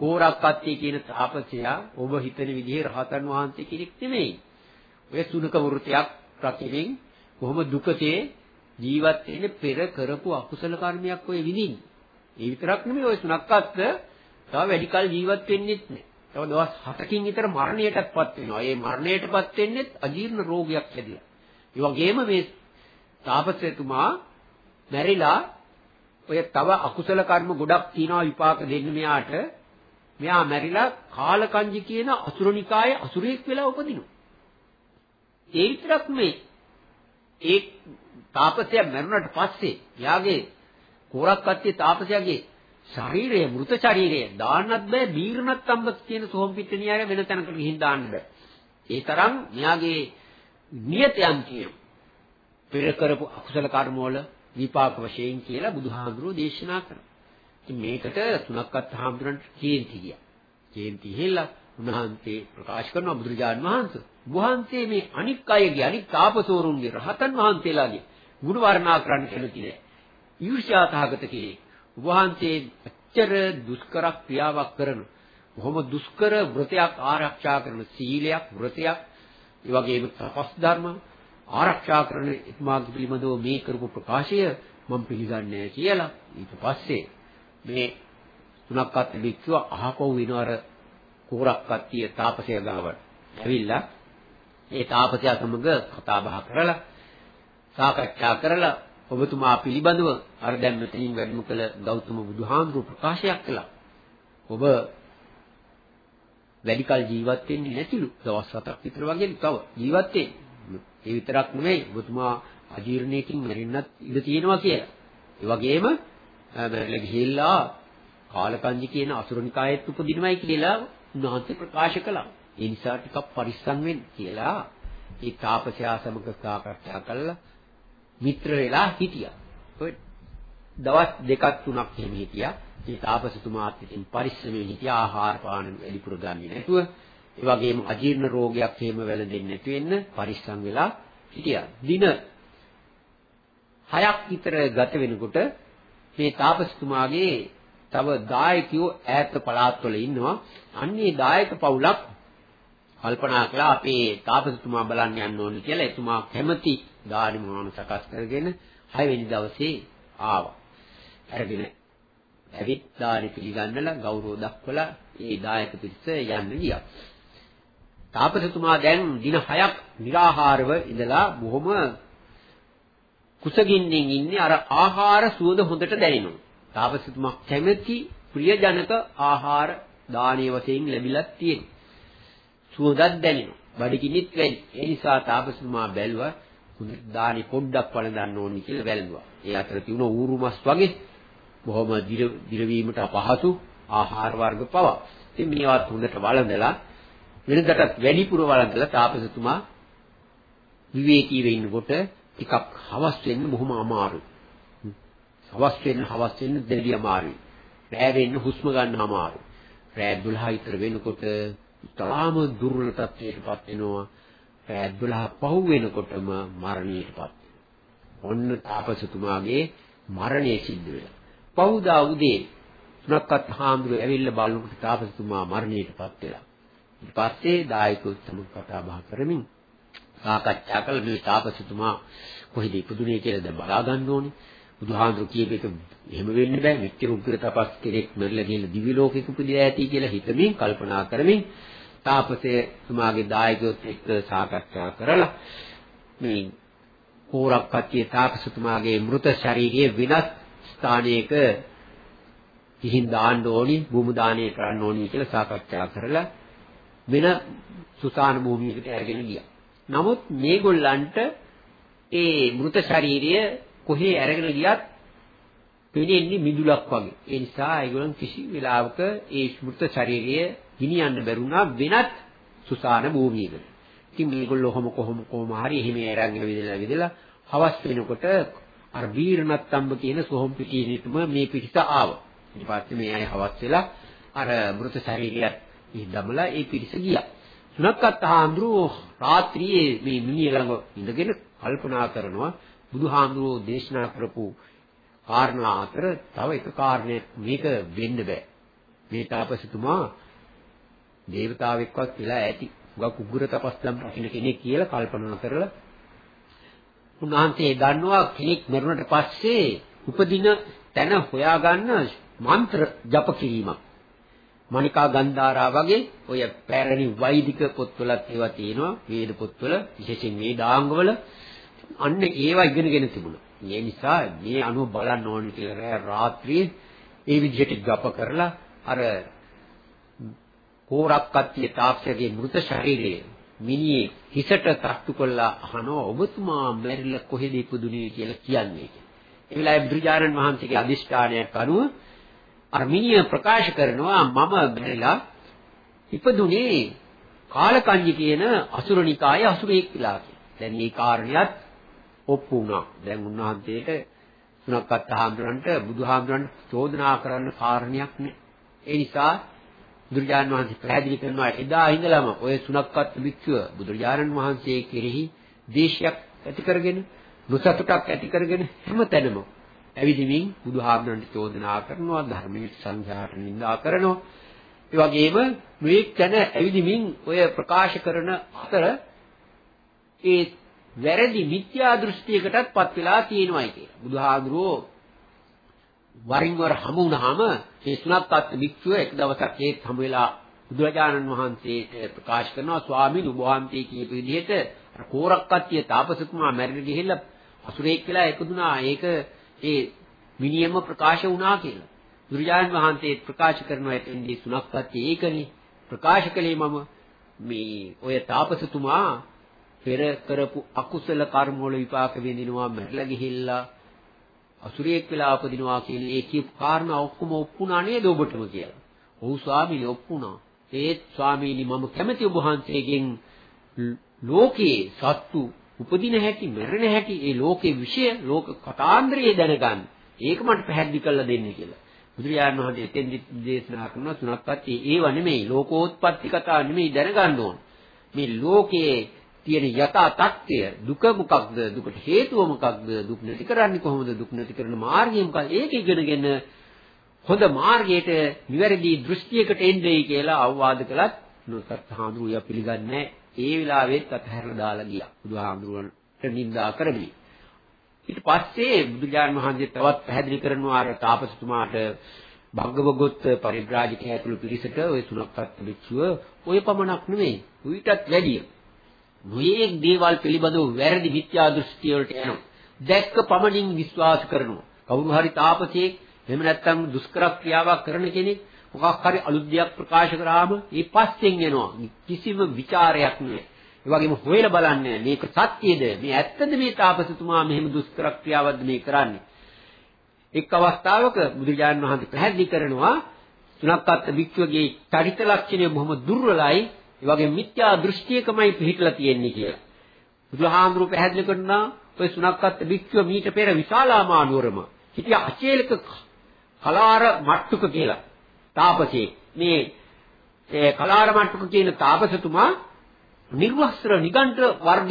කෝරක්කත්ති කියන තාපසයා ඔබ හිතන විදිහේ රහතන් වහන්සේ කෙනෙක් නෙමෙයි. ඔය සුනක වෘතයක් රකිමින් කොහොම දුකතේ ජීවත් වෙන්නේ පෙර කරපු අකුසල කර්මයක් ඔය විඳින්නේ. ඒ විතරක් නෙමෙයි ඔය සුනක්කත් තව වැඩි කල ජීවත් වෙන්නෙත් නෑ. තව දවස් 7කින් විතර මරණයටත්පත් වෙනවා. ඒ මරණයටපත් වෙන්නෙත් අජීර්ණ රෝගයක් හැදිලා. ඒ වගේම මේ තාපසතුමා මැරිලා ඔය තව අකුසල කර්ම ගොඩක් තියනවා විපාක දෙන්න මෙයාට. මෙයා මැරිලා කාලකංජි කියන අසුරනිකායේ අසුරෙක් වෙලා උපදිනවා. ඒ විතරක් මේ ඒ තාපසයා මරුණට පස්සේ එයාගේ කෝරක්කත්තිය තාපසයාගේ ශරීරය මృత ශරීරය දාන්නත් බෑ බීරණත් අම්බ කියන සෝම් පිටණියාර වෙන තැනකට ගිහින් දාන්න බෑ. ඒ තරම් මෙයාගේ නියතයන් කියන පෙර කරපු අකුසල කර්ම වල විපාක වශයෙන් කියලා බුදුහාමුදුරුවෝ දේශනා කරා. ඉතින් මේකට තුනක්වත් හාමුදුරන්ට කේන්ති ගියා. කේන්ති හෙල්ලා උන්වහන්සේ ප්‍රකාශ කරනවා බුදුරජාන් වහන්සේ. වහන්සේ මේ අනික් අයගේ අනික් තාපසෝරුන්ගේ රහතන් වහන්සේලාගේ ගුණ වර්ණනා කරන්න කැමති නෑ. ඊර්ෂ්‍යාතහගත කෙනෙක්. වහන්සේ අච්චර දුෂ්කර ක්‍රියාවක් කරන බොහොම දුෂ්කර වෘතයක් ආරක්ෂා කරන සීලයක් වෘතයක් ඒ වගේම තපස් ධර්ම ආරක්ෂා කරන ඉස්මාගේ පිළිබඳව මේ කරපු ප්‍රකාශය මම පිළිගන්නේ කියලා ඊට පස්සේ මේ තුනක්වත් භික්ෂුව අහපව් වෙනවර කෝරක්කත්තිය තාපසය ගාවට ඇවිල්ලා ඒ තාපසයා සමග කතා බහ කරලා සාකච්ඡා කරලා ඔබතුමා පිළිබඳව අර දැන් මෙතනින් වැඩම කළ ගෞතම බුදුහාමුදුරු ප්‍රකාශයක් කළා. ඔබ වැඩි කල ජීවත් වෙන්නේ නැතිලු. දවස් 7ක් විතර වගේ තව ජීවත් වෙන්නේ. ඒ විතරක් නෙමෙයි ඔබතුමා අජීර්ණයකින් මැරෙන්නත් ඉඩ තියෙනවා කියලා. ඒ වගේම මැරෙලා ගිහිල්ලා කාලකන්ජි කියන අසුරනිකායෙත් උපදිනවයි කියලා උන්වහන්සේ ප්‍රකාශ කළා. ඒ නිසා ටිකක් පරිස්සම් වෙන්න කියලා ඒ තාපසයා සමග සාකච්ඡා කළා මිත්‍ර වෙලා හිටියා. ඔය දවස් දෙකක් තුනක් එහෙම හිටියා. ඒ තාපසතුමාත් ඉතින් පරිස්සමෙන් හිටියා ආහාර පාන වැඩිපුර ගන්නේ නැතුව. ඒ වගේම අජීර්ණ රෝගයක් එහෙම වැළඳෙන්නේ නැති වෙන්න පරිස්සම් වෙලා හිටියා. දින 6ක් විතර ගත වෙනකොට මේ තාපසතුමාගේ තව දායකයෝ ඈත පළාත්වල ඉන්නවා. අන්නේ දායක පවුලක් කල්පනා කළා අපේ තාපසතුමා බලන්න යන්න ඕනේ කියලා එතුමා කැමති දානි මාන සකස් කරගෙන 6 වෙනි දවසේ ආවා. අරගෙන ඇවිත් දානි පිළිගන්නලා ගෞරව දක්වලා ඒ දායක පිරිස යන්න ගියා. තාපසතුමා දැන් දින 6ක් निराහාරව ඉඳලා බොහොම කුසගින්නෙන් ඉන්නේ අර ආහාර සුවඳ හොඳට දැනෙනවා. තාපසතුමා කැමැති ප්‍රියජනක ආහාර දානීය වශයෙන් ලැබිලා තියෙනවා. සුවඳක් දැනෙනවා. බඩගිනිත් වැඩි. ඒ නිසා තාපසතුමා බැලුවා දානි පොඩ්ඩක් වළඳන්න ඕනි කියලා වැළඳුවා. ඒ අතර තිබුණ ඌරු මස් වගේ බොහොම දිරවීමට අපහසු ආහාර වර්ග පවා. ඉතින් මේවත් හොඳට වළඳලා වෙනදටත් වැඩිපුර වළඳලා තාපසතුමා විවේකීව ඉන්නකොට ටිකක් හවස් වෙන්න බොහොම අමාරුයි. හවස් වෙන්න හවස් වෙන්න දෙවි අමාරුයි. රැ වෙන්න හුස්ම ගන්න අමාරුයි. රැ 12 විතර වෙනකොට තාම දුර්වල තත්ත්වයකටපත් වෙනවා. රැ 12 පහු වෙනකොටම මරණයටපත් ඔන්න තාපසතුමාගේ මරණය සිද්ධ වෙලා. පහුදා උදේ තුනක්වත් හාමුදුරුවෝ ඇවිල්ලා බලනකොට තාපසතුමා මරණයටපත් වෙලා. ඊට පස්සේ දායකයෝ සමග කතා බහ කරමින් සාකච්ඡා කළ මේ තාපසතුමා කොහෙද ඉපදුනේ කියලා දැන් බලා ගන්න ඕනේ. බුදුහාඳුරු කියප එක එහෙම වෙන්න බෑ. මෙච්චර උග්‍ර තපස් කෙනෙක් මරලා ගිහලා දිවි ලෝකෙක උපදිලා ඇති කියලා හිතමින් කල්පනා කරමින් තාපසේ තුමාගේ දායකයොත් එක්ක සාකච්ඡා කරලා මේ කෝරක් කච්චේ තාපසතුමාගේ මృత ශරීරයේ විනත් ස්ථානයක කිහින් දාන්න ඕනි භූමි දාණය කරන්න ඕනි කියලා සාකච්ඡා කරලා වෙන සුසාන භූමියකට අරගෙන ගියා. නමුත් මේගොල්ලන්ට ඒ මృత ශරීරය කොහේ අරගෙන ගියත් පෙනෙන්නේ මිදුලක් වගේ. ඒ නිසා ඒගොල්ලන් කිසි වෙලාවක ඒ මృత ශරීරය ගිනියන්න බැරුණා වෙනත් සුසාන භූමියකට. ඉතින් මේගොල්ලෝ කොහොම කොහොම කොහොම හරි එහෙම අරන් ඇවිදලා විදලා හවස් වෙනකොට අර බීරණත්තම්බ කියන සොහොම් පිටියෙම මේ පිටිස ආවා. ඊට පස්සේ මේ අය හවස් වෙලා අර මృత ශරීරයත් ඉදමලා ඒ පිටිස ගියා. සුනක්කත් හාමුදුරුවෝ රාත්‍රියේ මේ මිනිහ ළඟ ඉඳගෙන කල්පනා කරනවා බුදුහාමුදුරුවෝ දේශනා කරපු කාරණා අතර තව එක කාරණයක් මේක වෙන්න බෑ. මේ තාපසතුමා දේවතාවෙක්වත් වෙලා ඇති. උගක් උග්‍ර තපස්ලම් රකින්න කෙනෙක් කියලා කල්පනා කරලා උන්වහන්සේ දන්නවා කෙනෙක් මරුණට පස්සේ උපදින තැන හොයාගන්න මන්ත්‍ර ජප කිරීමක්. මණිකා ගන්ධාරා වගේ ඔය පැරණි වෛදික පොත්වලත් ඒවා තියෙනවා වේද පොත්වල විශේෂයෙන් වේදාංගවල අන්න ඒවා ඉගෙනගෙන තිබුණා. ඒ නිසා මේ අනුව බලන්න ඕනේ කියලා රාත්‍රියේ ඒ විදිහට ගප කරලා අර කෝරක්කත්තිය තාක්ෂගේ මృత ශරීරය මිනිහේ හිසට තට්ටු කළා අහනවා ඔබතුමා මැරිලා කොහෙද ඉපදුනේ කියලා කියන්නේ. ඒ වෙලාවේ බුදුජානන් වහන්සේගේ අදිෂ්ඨානයක් අනුව අර මිනිහ ප්‍රකාශ කරනවා මම මැරිලා ඉපදුනේ කාලකන්ණි කියන අසුරනිකායේ අසුරෙක් කියලා කියලා. දැන් මේ කාරණියත් ඔප්පු වුණා. දැන් උන්වහන්සේට සුණක්කත් හාමුදුරන්ට බුදුහාමුදුරන්ට චෝදනා කරන්න කාරණයක් නෑ. ඒ නිසා බුදුරජාණන් වහන්සේ පැහැදිලි කරනවා එදා ඉඳලම ඔය සුණක්කත් භික්ෂුව බුදුරජාණන් වහන්සේ කෙරෙහි දේශයක් ඇති කරගෙන නොසතුටක් ඇති කරගෙන හැමතැනම ඇවිදිමින් බුදුහාමුදුරන්ට චෝදනා කරනවා ධර්මයේ සංඝයාට නිඳා කරනවා ඒ වගේම මේ තැන ඇවිදිමින් ඔය ප්‍රකාශ කරන අතර ඒ වැරදි මිත්‍යා දෘෂ්ටියකටත්පත් වෙලා තියෙනවායි කියලා. බුදුහාඳුරෝ වරින් වර හමු වුණාම මේ සුණක්කත් භික්ෂුව එක දවසක් ඒත් හමු වෙලා බුදුරජාණන් වහන්සේට ප්‍රකාශ කරනවා ස්වාමීන් වහන්සේ කියපු විදිහට අර කෝරක්කත්තිය තාපසතුමා මැරිලා ගිහිල්ලා අසුරේක් වෙලා එකදුනා. ඒක ඒ මිනියම ප්‍රකාශ වුණා කියලා. බුදුරජාණන් වහන්සේ ප්‍රකාශ කරනවා එතෙන්දී සුණක්කත්තිය ඒකනේ. ප්‍රකාශ කළේ මම මේ ඔය තාපසතුමා පෙර කරපු අකුසල කර්ම වල විපාක විඳිනවා මැරිලා ගිහිල්ලා අසුරියෙක් වෙලා උපදිනවා කියන ඒ කියපු කාරණා ඔක්කොම ඔප්පුණා නේද ඔබටම කියලා. ඔව් ස්වාමීනි ඔප්පුණා. ඒත් ස්වාමීනි මම කැමති ඔබ වහන්සේගෙන් ලෝකේ සත්තු උපදින හැටි මැරෙන හැටි ඒ ලෝකේ විෂය ලෝක කතාන්දරය දැනගන්න. ඒක මට පැහැදිලි කරලා දෙන්න කියලා. බුදුරජාණන් වහන්සේ එතෙන්දි දේශනා කරනවා තුනක්පත් ඒව නෙමෙයි ලෝකෝත්පත්ති කතා නෙමෙයි දැනගන්න ඕන. මේ ලෝකයේ තියෙන යථා තත්ත්වය දුක මොකක්ද දුකට හේතුව මොකක්ද දුක් නැති කරන්නේ කොහොමද දුක් නැති කරන මාර්ගය මොකක්ද ඒක ඉගෙනගෙන හොඳ මාර්ගයට නිවැරදි දෘෂ්ටියකට එන්නේ කියලා අවවාද කළත් නොසත් හාමුදුරුවෝ පිළිගන්නේ ඒ වෙලාවෙත් අතහැරලා දාලා ගියා. බුදුහාමුදුරන්ට නිඳා කරගනි. ඊට පස්සේ බුදුජාන් වහන්සේ තවත් පැහැදිලි කරනවා අර තාපසතුමාට භග්ගවගොත් පරිබ්‍රාජිකය ඇතුළු පිරිසට ওই සුණක්පත් භික්ෂුව ඔය පමණක් නෙමෙයි ඌටත් වැඩිය. මේක දේවල් පිළිබඳව වැරදි මිත්‍යා දෘෂ්ටි වලට යනවා. දැක්ක පමණින් විශ්වාස කරනවා. කවුරු හරි තාපසයෙක් එහෙම නැත්නම් දුෂ්කර ක්‍රියාවක් කරන කෙනෙක් මොකක් හරි අලුත් දෙයක් ප්‍රකාශ කරාම ඒ පස්සෙන් එනවා. කිසිම ਵਿਚාරයක් නෑ. ඒ වගේම හොයලා බලන්නේ මේක සත්‍යද මේ ඇත්තද මේ තාපසතුමා මෙහෙම දුෂ්කර ක්‍රියාවක්ද මේ කරන්නේ. එක් අවස්ථාවක බුදුරජාණන් වහන්සේ පැහැදිලි කරනවා තුනක්කත් භික්ෂුවගේ චරිත ලක්ෂණය බොහොම දුර්වලයි ඒ වගේ මිත්‍යා දෘෂ්ටියකමයි පිහිටලා තියෙන්නේ කියලා. බුදුහාඳුරු පැහැදිලි කරනවා ඔය සුණක්කත් භික්ෂුව මීට පෙර විශාලාමා නුවරම හිටිය අචේලක කලාර මට්ටුක කියලා තාපසේ. මේ ඒ කලාර මට්ටුක කියන තාපසතුමා නිර්වස්ත්‍ර නිගණ්ඨ වර්ග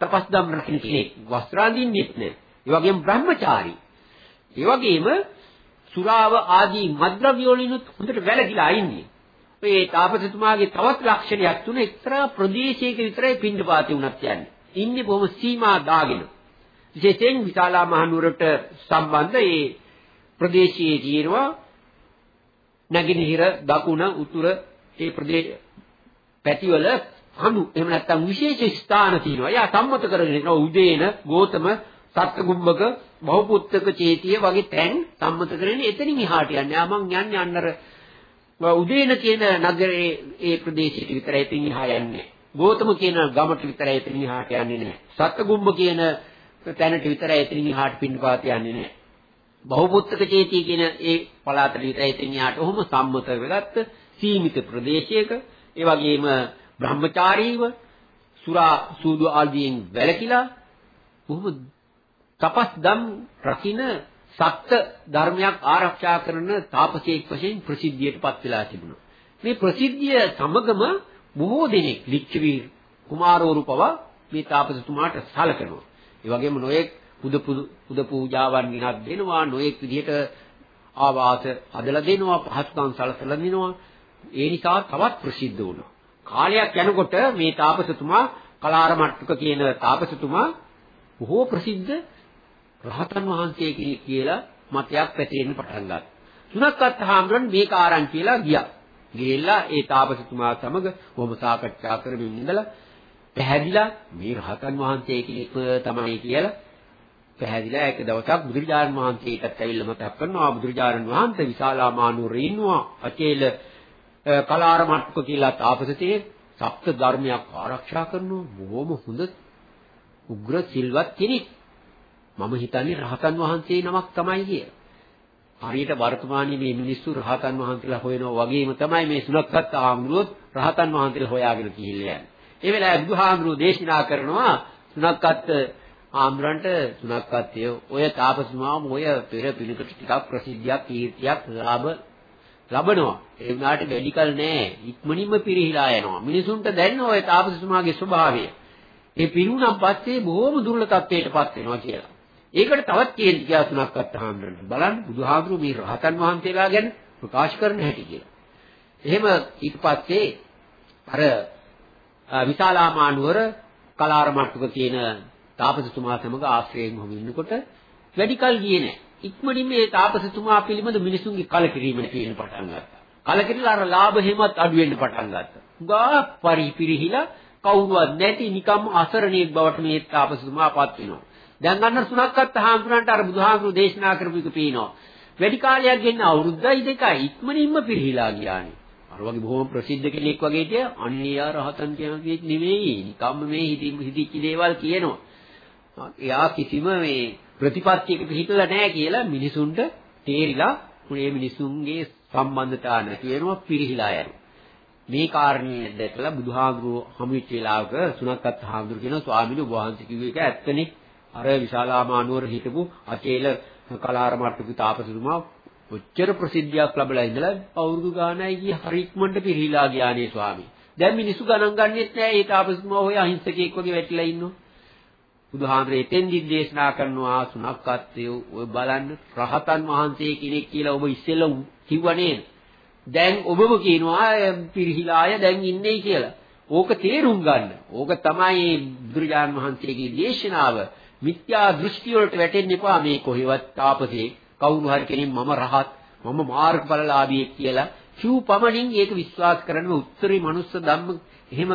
තපස් දම් රකින්න කෙනෙක්. වස්ත්‍ර අඳින්නෙත් නෑ. ඒ වගේම බ්‍රහ්මචාරී. ඒ වගේම සුරාව ආදී මද්ද්‍රව්‍ය වලිනුත් හොඳට වැළකීලා ඉන්නේ. ඔය තාපසතුමාගේ තවත් ලක්ෂණයක් තුන එක්තරා ප්‍රදේශයක විතරයි පින්ඩපාතේ උනත් යන්නේ. ඉන්නේ බොහොම සීමා දාගෙන. විශේෂයෙන් විශාලා මහනුවරට සම්බන්ධ ඒ ප්‍රදේශයේ තියෙනවා නැගෙනහිර දකුණ උතුර ඒ ප්‍රදේශ පැතිවල අනු එහෙම නැත්නම් විශේෂ ස්ථාන තියෙනවා. එයා සම්මත කරගෙන ඉන්නවා උදේන, ගෝතම, සත්කුම්බක, බහුපුත්තක චේතිය වගේ තැන් සම්මත කරගෙන එතනින් එහාට යන්නේ. ආ මං යන්නේ අන්නර උදේන කියන නගරේ ඒ ප්‍රදේශයට විතරයි එතින් එහා යන්නේ. ගෝතම කියන ගමට විතරයි එතනින් එහාට යන්නේ නැහැ. සත්කුම්බ කියන තැනට විතරයි එතනින් එහාට පින්නපාත යන්නේ නැහැ. බහුපුත්තක චේතිය කියන ඒ පළාතට විතරයි එතනින් එහාට ඔහොම සම්මත වෙගත්ත සීමිත ප්‍රදේශයක ඒ වගේම බ්‍රහ්මචාරීව සුරා සූදු ආදීන් වැළකීලා බොහොම තපස් දම් රකින්න සත්‍ය ධර්මයක් ආරක්ෂා කරන තාපසයෙක් වශයෙන් ප්‍රසිද්ධියටපත් වෙලා තිබුණා. මේ ප්‍රසිද්ධිය සමගම බොහෝ දෙනෙක් ලිච්ඡවි කුමාරවරු පවා මේ තාපසතුමාට සලකනවා. ඒ වගේම නොයෙක් පුද පුද පූජාවන් විනක් දෙනවා නොයෙක් විදිහට ආවාස හදලා දෙනවා පහසුකම් සලසලා දෙනවා. ඒ නිසා තවත් ප්‍රසිද්ධ වුණා. කාලයක් යනකොට මේ තාපසතුමා කලාරමට්ටුක කියන තාපසතුමා බොහෝ ප්‍රසිද්ධ රහතන් වහන්සේ කියලා මතයක් පැතිරෙන්න පටන් ගත්තා. සුනක්කත් හාමුදුරන් මේක ආරංචි කියලා ගියා. ගිහිල්ලා ඒ තාපසතුමා සමග බොහොම සාකච්ඡා කරමින් ඉඳලා පැහැදිලා මේ රහතන් වහන්සේ කෙනෙක් තමයි කියලා පැහැදිලා ඒක දවසක් බුදුරජාණන් වහන්සේටත් ඇවිල්ලා මතක් කරනවා බුදුරජාණන් වහන්සේ විශාලාමානුවරේ ඉන්නවා අචේල කලාරමට්ටක කියලා තාපසතේ සප්ත ධර්මයක් ආරක්ෂා කරනවා බොහොම හොඳ උග්‍ර සිල්වත් කෙනෙක් මම හිතන්නේ රහතන් වහන්සේ නමක් තමයි කිය. හරියට වර්තමානයේ මේ මිනිස්සු රහතන් වහන්සේලා හොයනවා වගේම තමයි මේ සුනක්කත් ආම්රුවොත් රහතන් වහන්සේලා හොයාගෙන ගිහිල්ලා යන්නේ. ඒ වෙලාවේ බුදුහාමුදුරුවෝ දේශනා කරනවා සුනක්කත් ආම්රන්ට සුනක්කත්ය ඔය තාපසතුමාම ඔය පෙර පිළිකට ටිකක් ප්‍රසිද්ධියක් කීර්තියක් ලාභ ලබනවා. ඒ වුණාට මෙඩිකල් නෑ. ඉක්මනින්ම පිරිහිලා යනවා. මිනිසුන්ට දැනෙන ඔය තාපසතුමාගේ ස්වභාවය. ඒ පිරුණම් පස්සේ බොහොම දුර්ලභ තත්ත්වයකටපත් වෙනවා කියලා. ඒකට තවත් කේන්ති කියලා තුනක් අත්හාම්රන්න. බලන්න බුදුහාමුදුරු මේ රහතන් වහන්සේලා ගැන ප්‍රකාශ කරන හැටි කියලා. එහෙම ඊට පස්සේ අර විශාලාමානුවර කලාරමට්ටුක කියන තාපසතුමා සමග ආශ්‍රයෙන් හොම ඉන්නකොට වැඩි කල ගියේ නැහැ. ඉක්මනින් මේ තාපසතුමා පිළිබඳ මිනිසුන්ගේ කලකිරීමට තියෙන පටන් ගත්තා. කලකිරීලා අර ලාභ හිමත් අඩු වෙන්න පටන් ගත්තා. ගා පරිපිරිහිලා කවුරුවත් නැති නිකම්ම අසරණියෙක් බවට මේ තාපසතුමාපත් වෙනවා. දැන් අන්න සුණක්කත් හාමුදුරන්ට අර බුදුහාමුදුරු දේශනා කරපු එක පේනවා. වැඩි කාලයක් ගෙන්න අවුරුද්දයි දෙකයි ඉක්මනින්ම පිරිහිලා ගියානේ. අර වගේ බොහොම ප්‍රසිද්ධ කෙනෙක් වගේ තිය අන්‍යා රහතන් කියන්නේ නෙවෙයි. නිකම්ම මේ හිතිච්ච දේවල් කියනවා. එයා කිසිම මේ ප්‍රතිපත්තියක පිළිහිටලා නැහැ කියලා මිනිසුන්ට තේරිලා මේ මිනිසුන්ගේ සම්බන්ධතා නැති වෙනවා පිරිහිලා යනවා. මේ කාරණේ දැකලා බුදුහාමුදුරුවෝ හමුවිච්ච වෙලාවක සුණක්කත් හාමුදුරු කියන ස්වාමීන් වහන්සේ කිව්ව එක ඇත්තනේ අර විශාලාමානුවර හිටපු අචේල කලාරමට්ටුකු තාපසතුමා ඔච්චර ප්‍රසිද්ධියක් ලැබලා ඉඳලා අවුරුදු ගානයි ගිය හරික්මන්ට පිරීලා ගියානේ ස්වාමී. දැන් මිනිස්සු ගණන් ගන්නෙත් නෑ ඒ තාපසතුමා ඔය අහිංසකෙක් වගේ වැටිලා ඉන්නවා. බුදුහාමරේ එතෙන්දි දේශනා කරනවා සුණක්කත්වය ඔය බලන්න රහතන් වහන්සේ කෙනෙක් කියලා ඔබ ඉස්සෙල්ලා කිව්වා නේද? දැන් ඔබම කියනවා පිරිහිලාය දැන් ඉන්නේ කියලා. ඕක තේරුම් ගන්න. ඕක තමයි බුදුරජාන් වහන්සේගේ දේශනාව. මිත්‍යා දෘෂ්ටි වලට වැටෙන්න එපා මේ කොහෙවත් තාපසේ කවුරු හරි කෙනෙක් මම රහත් මම මාර්ගඵලලාභියෙක් කියලා කිව් පමණින් ඒක විශ්වාස කරන්න උත්තරී මනුස්ස ධම්ම එහෙම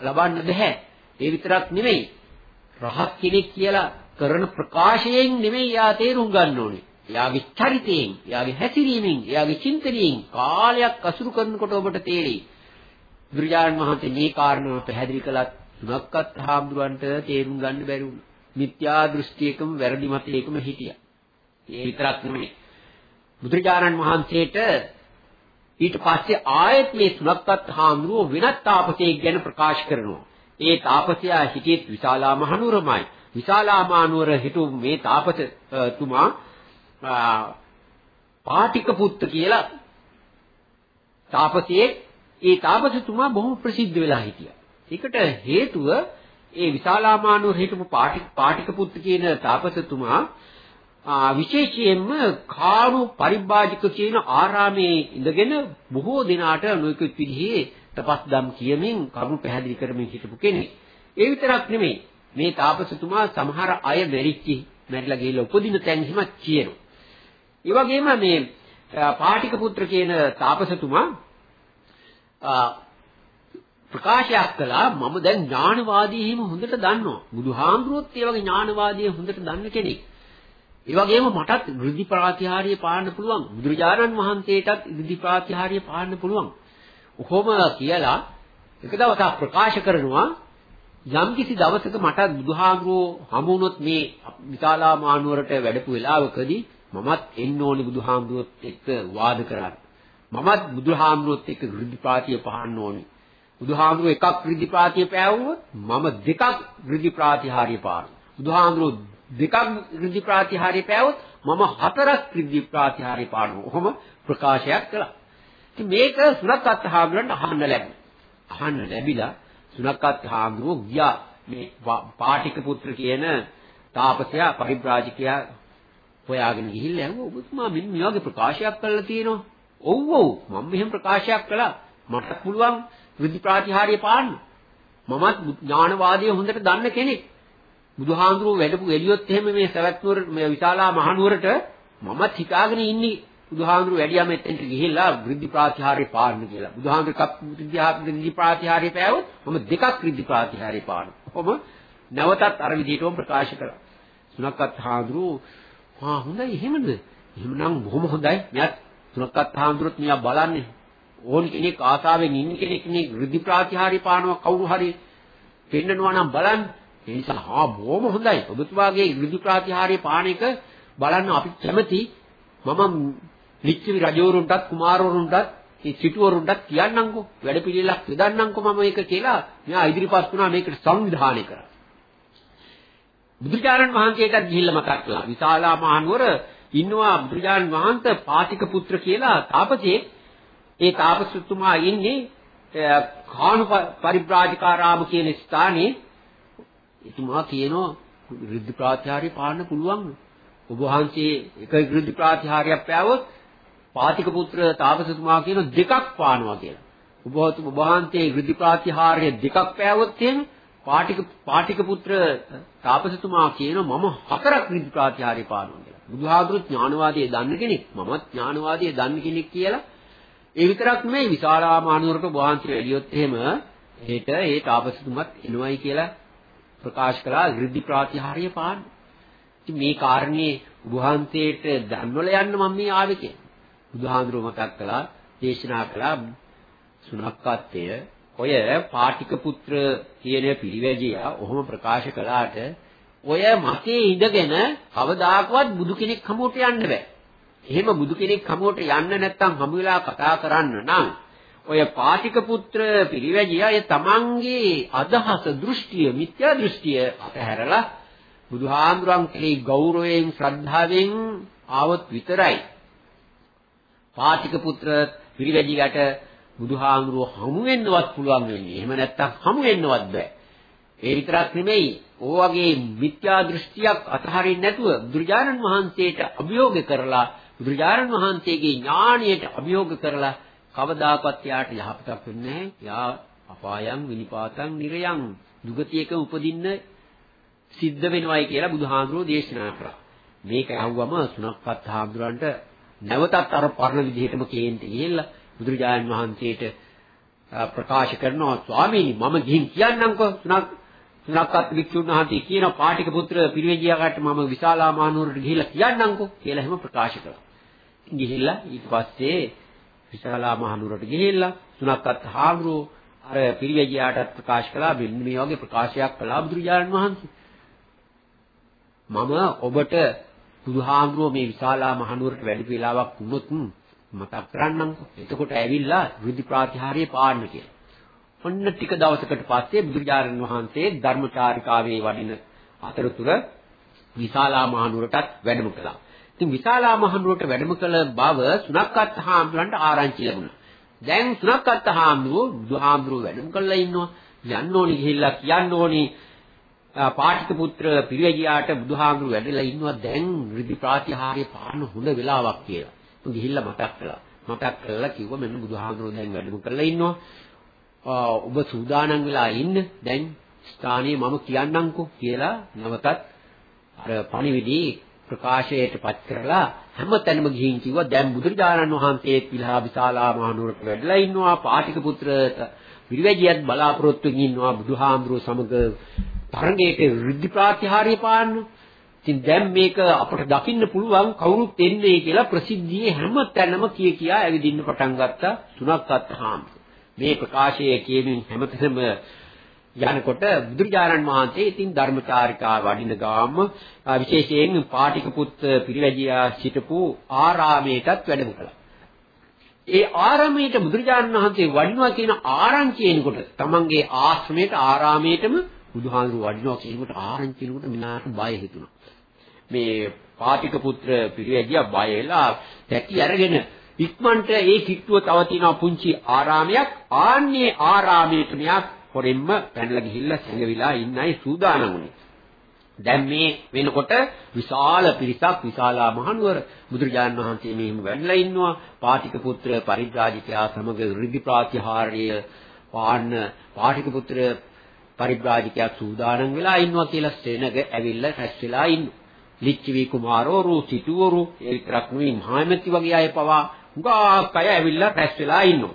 ලබන්න බෑ. ඒ විතරක් නෙමෙයි රහත් කෙනෙක් කියලා කරන ප්‍රකාශයෙන් නෙමෙයි යා තේරුම් ගන්න ඕනේ. එයාගේ චරිතයෙන්, එයාගේ හැසිරීමෙන්, එයාගේ චින්තනයෙන් කාලයක් අසුරු කරනකොට ඔබට තේරෙයි. බුදුරජාණන් වහන්සේ මේ කාරණාව පැහැදිලි කළත් තුනක්වත් හාමුදුරන්ට තේරුම් ගන්න බැරි වුණා. මිත්‍යා දෘෂ්ටියකම වැරදි මතයකම හිටියා. ඒ විතරක් නෙමෙයි. බුදුරජාණන් වහන්සේට ඊට පස්සේ ආයෙත් මේ තුනක්වත් හාමුදුරුව වෙනත් තාපසයෙක් ගැන ප්‍රකාශ කරනවා. ඒ තාපසයා හිටියෙත් විශාලා මහනුවරමයි. විශාලා මහනුවර හිටු මේ තාපසතුමා පාටික පුත්ත කියලා තාපසයේ ඒ තාපසතුමා බොහොම ප්‍රසිද්ධ වෙලා හිටියා. ඒකට හේතුව ඒ විශාලාමානුවර හිටපු පාටික පාටික පුත්ත කියන තාපසතුමා විශේෂයෙන්ම කාරු පරිබ්බාජික කියන ආරාමේ ඉඳගෙන බොහෝ දිනාට නොයෙකුත් විදිහේ තපස් දම් කියමින් කරුණු පැහැදිලි කරමින් හිටපු කෙනෙක්. ඒ විතරක් නෙමෙයි මේ තාපසතුමා සමහර අය මෙරිච්චි මැරිලා ගිහිල්ලා උපදින තැන් හිම කියනවා. ඒ වගේම මේ පාටික පුත්‍ර කියන තාපසතුමා ප්‍රකාශයක් කළා මම දැන් ඥානවාදී හිම හොඳට දන්නවා. බුදුහාමුදුරුවොත් ඒ වගේ ඥානවාදී හොඳට දන්න කෙනෙක්. ඒ වගේම මටත් ඍද්ධි ප්‍රාතිහාර්ය පාන්න පුළුවන්. බුදුරජාණන් වහන්සේටත් ඍද්ධි ප්‍රාතිහාර්ය පාන්න පුළුවන්. කොහොම කියලා එක දවසක් ප්‍රකාශ කරනවා යම් කිසි දවසක මට බුදුහාමුදුරෝ හමු වුණොත් මේ විශාලා මානුවරට වැඩපු වෙලාවකදී මමත් එන්න ඕනි බුදුහාමුදුරුවොත් එක්ක වාද කරන්න. මමත් බුදුහාමුදුරුවොත් එක්ක ඍද්ධි ප්‍රාතිය පහන්න ඕනි. බුදුහාමුදුරුවෝ එකක් ඍද්ධි ප්‍රාතිය පෑවුවොත් මම දෙකක් ඍද්ධි ප්‍රාතිහාර්ය පානවා. බුදුහාමුදුරුවෝ දෙකක් ඍද්ධි ප්‍රාතිහාර්ය පෑවොත් මම හතරක් ඍද්ධි ප්‍රාතිහාර්ය පානවා. ඔහොම ප්‍රකාශයක් කළා. ඉතින් මේක සුරක්කත් හාමුදුරන්ට අහන්න ලැබුණා. අහන්න ලැබිලා සුනක්කත් හාමුදුරුවෝ ගියා මේ පාටික පුත්‍ර කියන තාපසයා පරිබ්‍රාජකයා හොයාගෙන ගිහිල්ලා ඇහුවා ඔබතුමා මෙන්න මේ වගේ ප්‍රකාශයක් කළා තියෙනවා. ඔව් ඔව් මම මෙහෙම ප්‍රකාශයක් කළා. මට පුළුවන් විදි ප්‍රාතිහාර්ය පාන්න. මමත් ඥානවාදය හොඳට දන්න කෙනෙක්. බුදුහාඳුරුව වැඩපු එළියොත් එහෙම මේ සවැත් නුවර මේ විශාලා මහනුවරට මමත් හිතාගෙන ඉන්නේ බුදුහාඳුරු වැඩියම එතෙන්ට ගිහිල්ලා වෘද්ධි ප්‍රාතිහාර්ය පාන්න කියලා. බුදුහාඳුරු කප් වෘද්ධි ප්‍රාතිහාර්ය පෑවොත් මම දෙකක් වෘද්ධි ප්‍රාතිහාර්ය පාන. කොහොම නැවතත් අර විදිහටම ප්‍රකාශ කළා. සුනක්කත් හාඳුරු ආ හොඳයි එහෙමද? එහෙමනම් බොහොම හොඳයි. මෙයත් සුනක්කත් හාඳුරුත් මෙයා බලන්නේ. ඕන කෙනෙක් ආසාවෙන් ඉන්න කෙනෙක් නේ වෘද්ධි ප්‍රාතිහාර්ය පානවා කවුරු හරි පෙන්නනවා නම් බලන්න. ඒ නිසා ආ බොහොම හොඳයි. ඔබතුමාගේ වෘද්ධි ප්‍රාතිහාර්ය පාන එක බලන්න අපි කැමති. මම ලිච්ඡවි රජවරුන්ටත් කුමාරවරුන්ටත් ඒ සිටුවරුන්ටත් කියන්නම්කෝ වැඩ පිළිලක් යදන්නම්කෝ මම මේක කියලා මෙයා ඉදිරිපත් වුණා මේකට සංවිධානය කරා. බුදුචාරණ වහන්සේටත් ගිහිල්ලා මතක් කළා. විශාලා මහනුවර ඉන්නවා බුදුචාරණ වහන්සේ පාතික පුත්‍ර කියලා තාපසේ ඒ තාපසතුමා ඉන්නේ කාණු පරිබ්‍රාජකාරාම කියන ස්ථානයේ එතුමා කියනවා ඍද්ධ ප්‍රාත්‍යාරي පාන්න පුළුවන්. ඔබ වහන්සේ එක ඍද්ධ ප්‍රාත්‍යාරයක් පෑවොත් පාතික පුත්‍ර තාපසතුමා කියන දෙකක් පානවා කියලා. ඔබ වහන්සේ ඍද්ධි ප්‍රාතිහාර්ය දෙකක් පෑවොත් එහෙම පාටික පාටික පුත්‍ර තාපසතුමා කියන මම හතරක් ඍද්ධි ප්‍රාතිහාර්ය පානවා කියලා. බුදුහාඳුරු ඥානවාදයේ දන්න කෙනෙක් මමත් ඥානවාදයේ දන්න කෙනෙක් කියලා ඒ විතරක් නෙවෙයි විශාලා මානුවරට වහන්සේ එළියොත් එහෙම හෙට ඒ තාපසතුමත් එනවයි කියලා ප්‍රකාශ කළා ඍද්ධි ප්‍රාතිහාර්ය පාන. ඉතින් මේ කාරණේ වහන්සේට දන්වල යන්න මම මේ ආවේ කියලා. බුදුහාඳුර මතක් කළා දේශනා කළා සුනක්කත්ය ඔය පාටික පුත්‍ර කියන පිරිවැජියා ඔහොම ප්‍රකාශ කළාට ඔය මතේ ඉඳගෙන කවදාකවත් බුදු කෙනෙක් හමුවට යන්න බෑ. එහෙම බුදු කෙනෙක් හමුවට යන්න නැත්නම් හමු වෙලා කතා කරන්න නම් ඔය පාටික පුත්‍ර පිරිවැජියා ඒ තමන්ගේ අදහස දෘෂ්ටිය මිත්‍යා දෘෂ්ටිය අතහැරලා බුදුහාඳුරන් කෙරෙහි ගෞරවයෙන් ශ්‍රද්ධාවෙන් ආවොත් විතරයි පාටික පුත්‍ර පිරිවැජියට බුදුහාමුදුරුව හමු වෙන්නවත් පුළුවන් වෙන්නේ. එහෙම නැත්තම් හමු වෙන්නවත් බෑ. ඒ විතරක් නෙමෙයි, ඕවගේ මිත්‍යා දෘෂ්ටියක් අතහරින්න නැතුව බුදුරජාණන් වහන්සේට අභියෝග කරලා බුදුරජාණන් වහන්සේගේ ඥාණයට අභියෝග කරලා කවදාකවත් යාට යහපතක් වෙන්නේ නැහැ. යා අපායන් විනිපාතං නිරයන් දුගතියක උපදින්න සිද්ධ වෙනවයි කියලා බුදුහාමුදුරුවෝ දේශනා කළා. මේක අහුවම සුණක්පත් හාමුදුරන්ට නැවතත් අර පරණ විදිහටම කේන්ති ගිහිල්ලා බුදුරජාණන් වහන්සේට ප්‍රකාශ කරනවා ස්වාමීනි මම ගිහින් කියන්නම්කෝ සුණක් සුණක්කත් වික්ෂුන් වහන්සේ කියන පාටික පුත්‍ර පිරිවැජියාකට මම විශාලා මහනුවරට ගිහිල්ලා කියන්නම්කෝ කියලා එහෙම ප්‍රකාශ කළා. ගිහිල්ලා ඊට පස්සේ විශාලා මහනුවරට ගිහිල්ලා සුණක්කත් හාමුදුරුවෝ අර පිරිවැජියාට ප්‍රකාශ කළා මෙන්න මේ වගේ ප්‍රකාශයක් කළා බුදුරජාණන් වහන්සේ. මම ඔබට බුදුහාමුදුරුවෝ මේ විශාලා මහනුවරට වැඩි වේලාවක් වුණොත් මතක් කරන්නම්කෝ. එතකොට ඇවිල්ලා ඍදි ප්‍රාතිහාර්ය පාන්න කියලා. ඔන්න ටික දවසකට පස්සේ බුදුරජාණන් වහන්සේ ධර්මචාරිකාවේ වඩින අතරතුර විශාලා මහනුවරටත් වැඩම කළා. ඉතින් විශාලා මහනුවරට වැඩම කළ බව සුනක්කත් හාමුදුරන්ට ආරංචි ලැබුණා. දැන් සුනක්කත් හාමුදුරුවෝ බුදුහාමුදුරුවෝ වැඩම කළා ඉන්නවා. යන්න ඕනි ගිහිල්ලා කියන්න ඕනි පාටික පුත්‍ර පිරිවැජියාට බුදුහාමුදුරු වැඩලා ඉන්නවා දැන් ඍදි ප්‍රාතිහාර්ය පාන හොඳ වෙලාවක් කියලා. උන් ගිහිල්ලා මතක් කළා. මතක් කළා කිව්වා මෙන්න බුදුහාමුදුරු දැන් වැඩම කරලා ඉන්නවා. ඔබ සූදානම් වෙලා ඉන්න දැන් ස්ථානයේ මම කියන්නම්කෝ කියලා නැවතත් අර පණිවිඩي ප්‍රකාශයට පත් කරලා හැමතැනම ගිහින් කිව්වා දැන් බුදුරජාණන් වහන්සේත් විලා විශාලා මහනුවරට වැඩලා ඉන්නවා පාටික පුත්‍ර පිරිවැජියත් බලාපොරොත්තු වෙමින් ඉන්නවා බුදුහාමුදුරුව සමග තරඟයක ඍද්ධි ප්‍රාතිහාර්ය පාන්න. ඉතින් දැන් මේක අපට දකින්න පුළුවන් කවුරුත් එන්නේ කියලා ප්‍රසිද්ධියේ හැමතැනම කිය කියා ඇවිදින්න පටන් ගත්තා තුනක්වත් හාම. මේ ප්‍රකාශය කියමින් හැමතැනම යනකොට බුදුරජාණන් වහන්සේ ඉතින් ධර්මචාරිකා වඩින ගාම විශේෂයෙන් පාටික පුත් පිරිවැජියා සිටපු ආරාමයටත් වැඩම කළා. ඒ ආරාමයට බුදුරජාණන් වහන්සේ වඩිනවා කියන ආරංචි එනකොට තමන්ගේ ආශ්‍රමයට ආරාමයටම බුදුහාඳුරු වඩිනවා කියනකොට ආරංචි එනකොට මිනාට බය හිතුණා. මේ පාටික පුත්‍ර පිරිවැජියා බය වෙලා පැටි අරගෙන ඉක්මනට ඒ කිට්ටුව තව තියෙනවා පුංචි ආරාමයක් ආන්නේ ආරාමයට මෙයා හොරෙන්ම පැනලා ගිහිල්ලා සැඟවිලා ඉන්නයි සූදානම් වුනේ. දැන් මේ වෙනකොට විශාල පිරිසක් විශාලා මහනුවර බුදුරජාණන් වහන්සේ මෙහිම වැඩලා ඉන්නවා. පාටික පුත්‍ර පරිබ්‍රාජිකයා සමග ඍදි ප්‍රාතිහාර්ය පාන්න පාටික පුත්‍ර පරිබ්‍රාජිකයා සූදානම් වෙලා ඉන්නවා කියලා සෙනග ඇවිල්ලා රැස් වෙලා ඉන්නවා. ලිච්ඡවි කුමාරවරු සිටුවරු ඒ විතරක් නෙවෙයි මහමැති වගේ අය පවා හුඟක් අය ඇවිල්ලා රැස් වෙලා ඉන්නවා.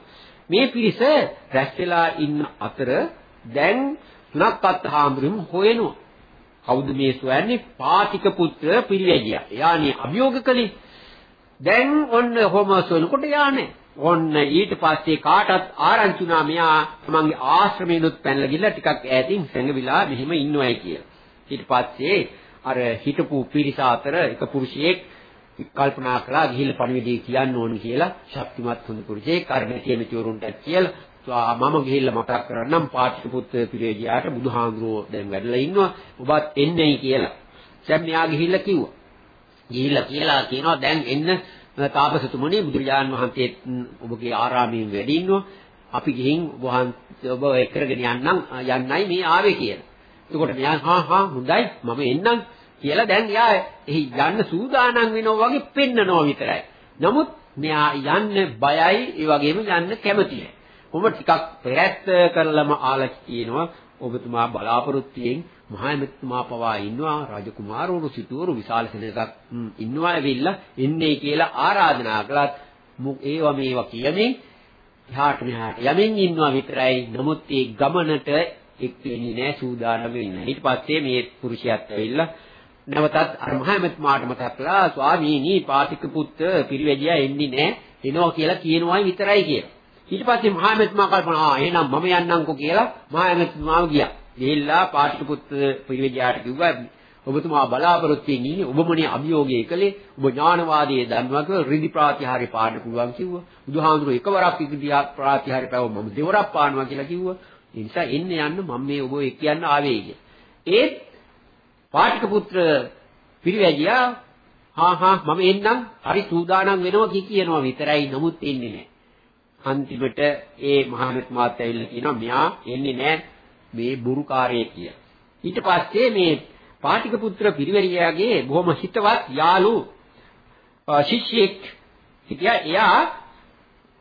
මේ පිරිස රැස් වෙලා ඉන්න අතර දැන් තුනක්පත් හාමුදුරුවෝ හොයනවා. කවුද මේ සොයන්නේ? පාටික පුත්‍ර පිරිවැජියා. යානේ අභියෝග කළේ. දැන් ඔන්න කොහොම සොයනකොට යානේ. ඔන්න ඊට පස්සේ කාටත් ආරංචි වුණා මෙයා තමන්ගේ ආශ්‍රමයෙන්ුත් පැනලා ගිහලා ටිකක් ඈතින් සැඟවිලා මෙහෙම ඉන්නවයි කියලා. ඊට පස්සේ අර හිටපු පිරිස අතර එක පුරුෂයෙක් කල්පනා කළා ගිහිල්ලා පණිවිඩය කියන්න ඕන කියලා ශක්තිමත් හොඳ පුරුෂයෙක් කර්මයේ මෙතිවරුන්ට කියලා මම ගිහිල්ලා මතක් කරන්නම් පාටිපුත්ත පිරේජියාට බුදුහාඳුරෝ දැන් වැඩලා ඉන්නවා ඔබත් එන්නේයි කියලා. දැන් මෙයා ගිහිල්ලා කිව්වා. ගිහිල්ලා කියලා කියනවා දැන් එන්න තාපසතුමනි බුදුරජාන් වහන්සේ ඔබගේ ආරාමයෙන් වැඩ ඉන්නවා. අපි ගිහින් ඔබ කරගෙන යන්නම් යන්නයි මේ ආවේ කියලා. එතකොට මෙයා හා හා හොඳයි මම එන්නම් කියලා දැන් එයා එහි යන්න සූදානම් වෙනවා වගේ පෙන්නනවා විතරයි. නමුත් මෙයා යන්න බයයි ඒ වගේම යන්න කැමතියි. ඔබ ටිකක් පෙරැත්ත කරලම ආලක් කියනවා ඔබතුමා බලාපොරොත්තුෙන් මහමෙතුමා පවා ඉන්නවා රාජකුමාරවරු සිටුවරු විශාල සෙනඟක් ඉන්නවා ඇවිල්ලා එන්නේ කියලා ආරාධනා කළත් ඒවා මේවා කියමින් එහාට මෙහාට යමින් ඉන්නවා විතරයි නමුත් ඒ ගමනට එක් වෙන්නේ නැහැ සූදානම් වෙන්නේ. ඊට පස්සේ මේ පුරුෂයාත් ඇවිල්ලා නැවතත් අර මහමෙතුමාට මතක් කළා ස්වාමීනි පාටික පුත්ත පිරිවැජියා එන්නේ නැහැ එනවා කියලා කියනවායි විතරයි කියලා. ඊට පස්සේ මහමෙතුමා කල්පනා ආ එහෙනම් මම යන්නම්කෝ කියලා මහමෙතුමාව ගියා. ගිහිල්ලා පාටික පුත්ත පිරිවැජියාට කිව්වා ඔබතුමා බලාපොරොත්තුෙන් ඉන්නේ ඔබමනේ අභියෝගය කළේ ඔබ ඥානවාදයේ දන්නවා කියලා ඍදි ප්‍රාතිහාර්ය පාන්න පුළුවන් කිව්වා. බුදුහාමුදුරුවෝ එකවරක් ඍදි ප්‍රාතිහාර්ය පාව මම දෙවරක් පානවා කියලා කිව්වා. ඒ නිසා එන්න යන්න මම මේ ඔබ එක්ක යන්න ආවේ කියලා. ඒත් පාටික පුත්‍ර පිරිවැජියා හා හා මම එන්නම් හරි සූදානම් වෙනවා කි කියනවා විතරයි නමුත් එන්නේ නැහැ. අන්තිමට ඒ මහානත් මාත් ඇවිල්ලා කියනවා මෙයා එන්නේ නැහැ මේ බුරුකාරයෙක් කියලා. ඊට පස්සේ මේ පාටික පුත්‍ර පිරිවැරියාගේ බොහොම හිතවත් යාළු ශිෂ්‍යෙක් හිටියා එයා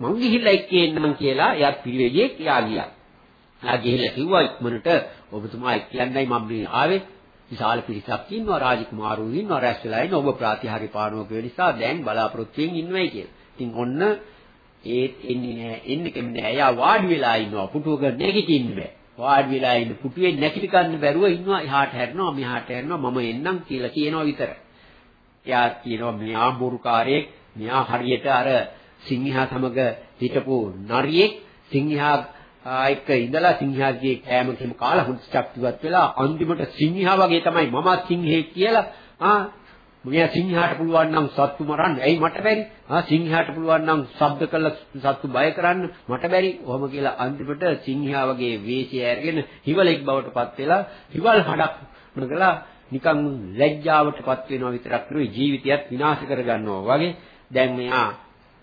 මං ගිහිල්ලා එක්කේ එන්නම් කියලා එයා පිරිවැජියෙක් එයා ගියා. එයා ගිහිල්ලා කිව්වා ඉක්මනට ඔබතුමා එක්ක යන්නයි මම මේ ආවේ. විශාල පිරිසක් ඉන්නවා රාජකුමාරවරු ඉන්නවා රැස් වෙලා ඉන්න ඔබ ප්‍රාතිහාර්ය පානෝක නිසා දැන් බලාපොරොත්තුෙන් ඉන්නවයි කියලා. ඉතින් ඔන්න ඒත් එන්නේ නෑ එන්නේ කෙන්නේ නෑ. එයා වාඩි වෙලා ඉන්නවා පුටුවක නැගිටින්න බෑ. වාඩි වෙලා ඉන්න පුටුවේ නැගිට ගන්න බැරුව ඉන්නවා එහාට හැරෙනවා මෙහාට හැරෙනවා මම එන්නම් කියලා කියනවා විතර. එයා කියනවා මෙයා බොරුකාරයෙක් මෙයා හරියට අර සිංහයා සමග හිටපු නරියෙක් සිංහයා එක්ක ඉඳලා සිංහාගේ කෑම කෙම කාලා හුත් ශක්තිවත් වෙලා අන්තිමට සිංහා වගේ තමයි මමත් සිංහෙක් කියලා ආ මෙයා සිංහාට පුළුවන් නම් සත්තු මරන්න. ඇයි මට බැරි? ආ සිංහාට පුළුවන් නම් ශබ්ද කළා සත්තු බය කරන්න මට බැරි. කොහොම කියලා අන්තිමට සිංහා වගේ වේශය ඇරගෙන හිවලෙක් බවට පත් වෙලා හිවල් හඩක් නගලා නිකන් ලැජ්ජාවටපත් වෙනවා විතරක් නෙවෙයි ජීවිතයත් විනාශ කරගන්නවා වගේ. දැන් මෙයා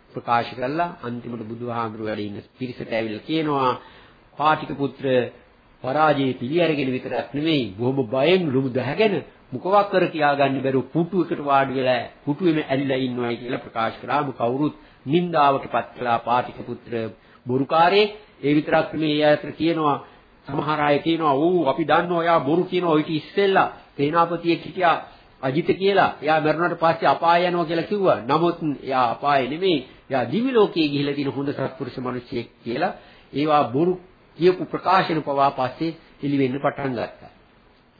ප්‍රකාශ කළා අන්තිමට බුදුහාමුදුරුවෝ වැඩ ඉන්න පිරිසට ඇවිල්ලා කියනවා පාටික පුත්‍ර පරාජය පිළි අරගෙන විතරක් නෙමෙයි බොහොම බයෙන් ලුමු දහගෙන මුකවක් කර කියාගන්න බැරුව පුටුවකට වාඩි වෙලා පුටුවේම ඇලිලා ඉන්නවායි කියලා ප්‍රකාශ කළාම කවුරුත් නින්දාවටපත් කළා පාටික පුත්‍ර බොරුකාරයේ ඒ විතරක් නෙමෙයි ඒ අතර කියනවා සමහර අය කියනවා ඌ අපි දන්නවා එයා බොරු කියනවා ඊට ඉස්සෙල්ලා සේනාපතියෙක් හිටියා අජිත කියලා. එයා මරුණාට පස්සේ අපාය යනවා කියලා කිව්වා. නමුත් එයා අපාය නෙමෙයි. එයා දිවි ලෝකයේ ගිහිලා තියෙන හොඳ සත්පුරුෂ මිනිසෙක් කියලා. ඒවා බොරු කියපු ප්‍රකාශන පවා පස්සේ එළි වෙන්න පටන් ගත්තා.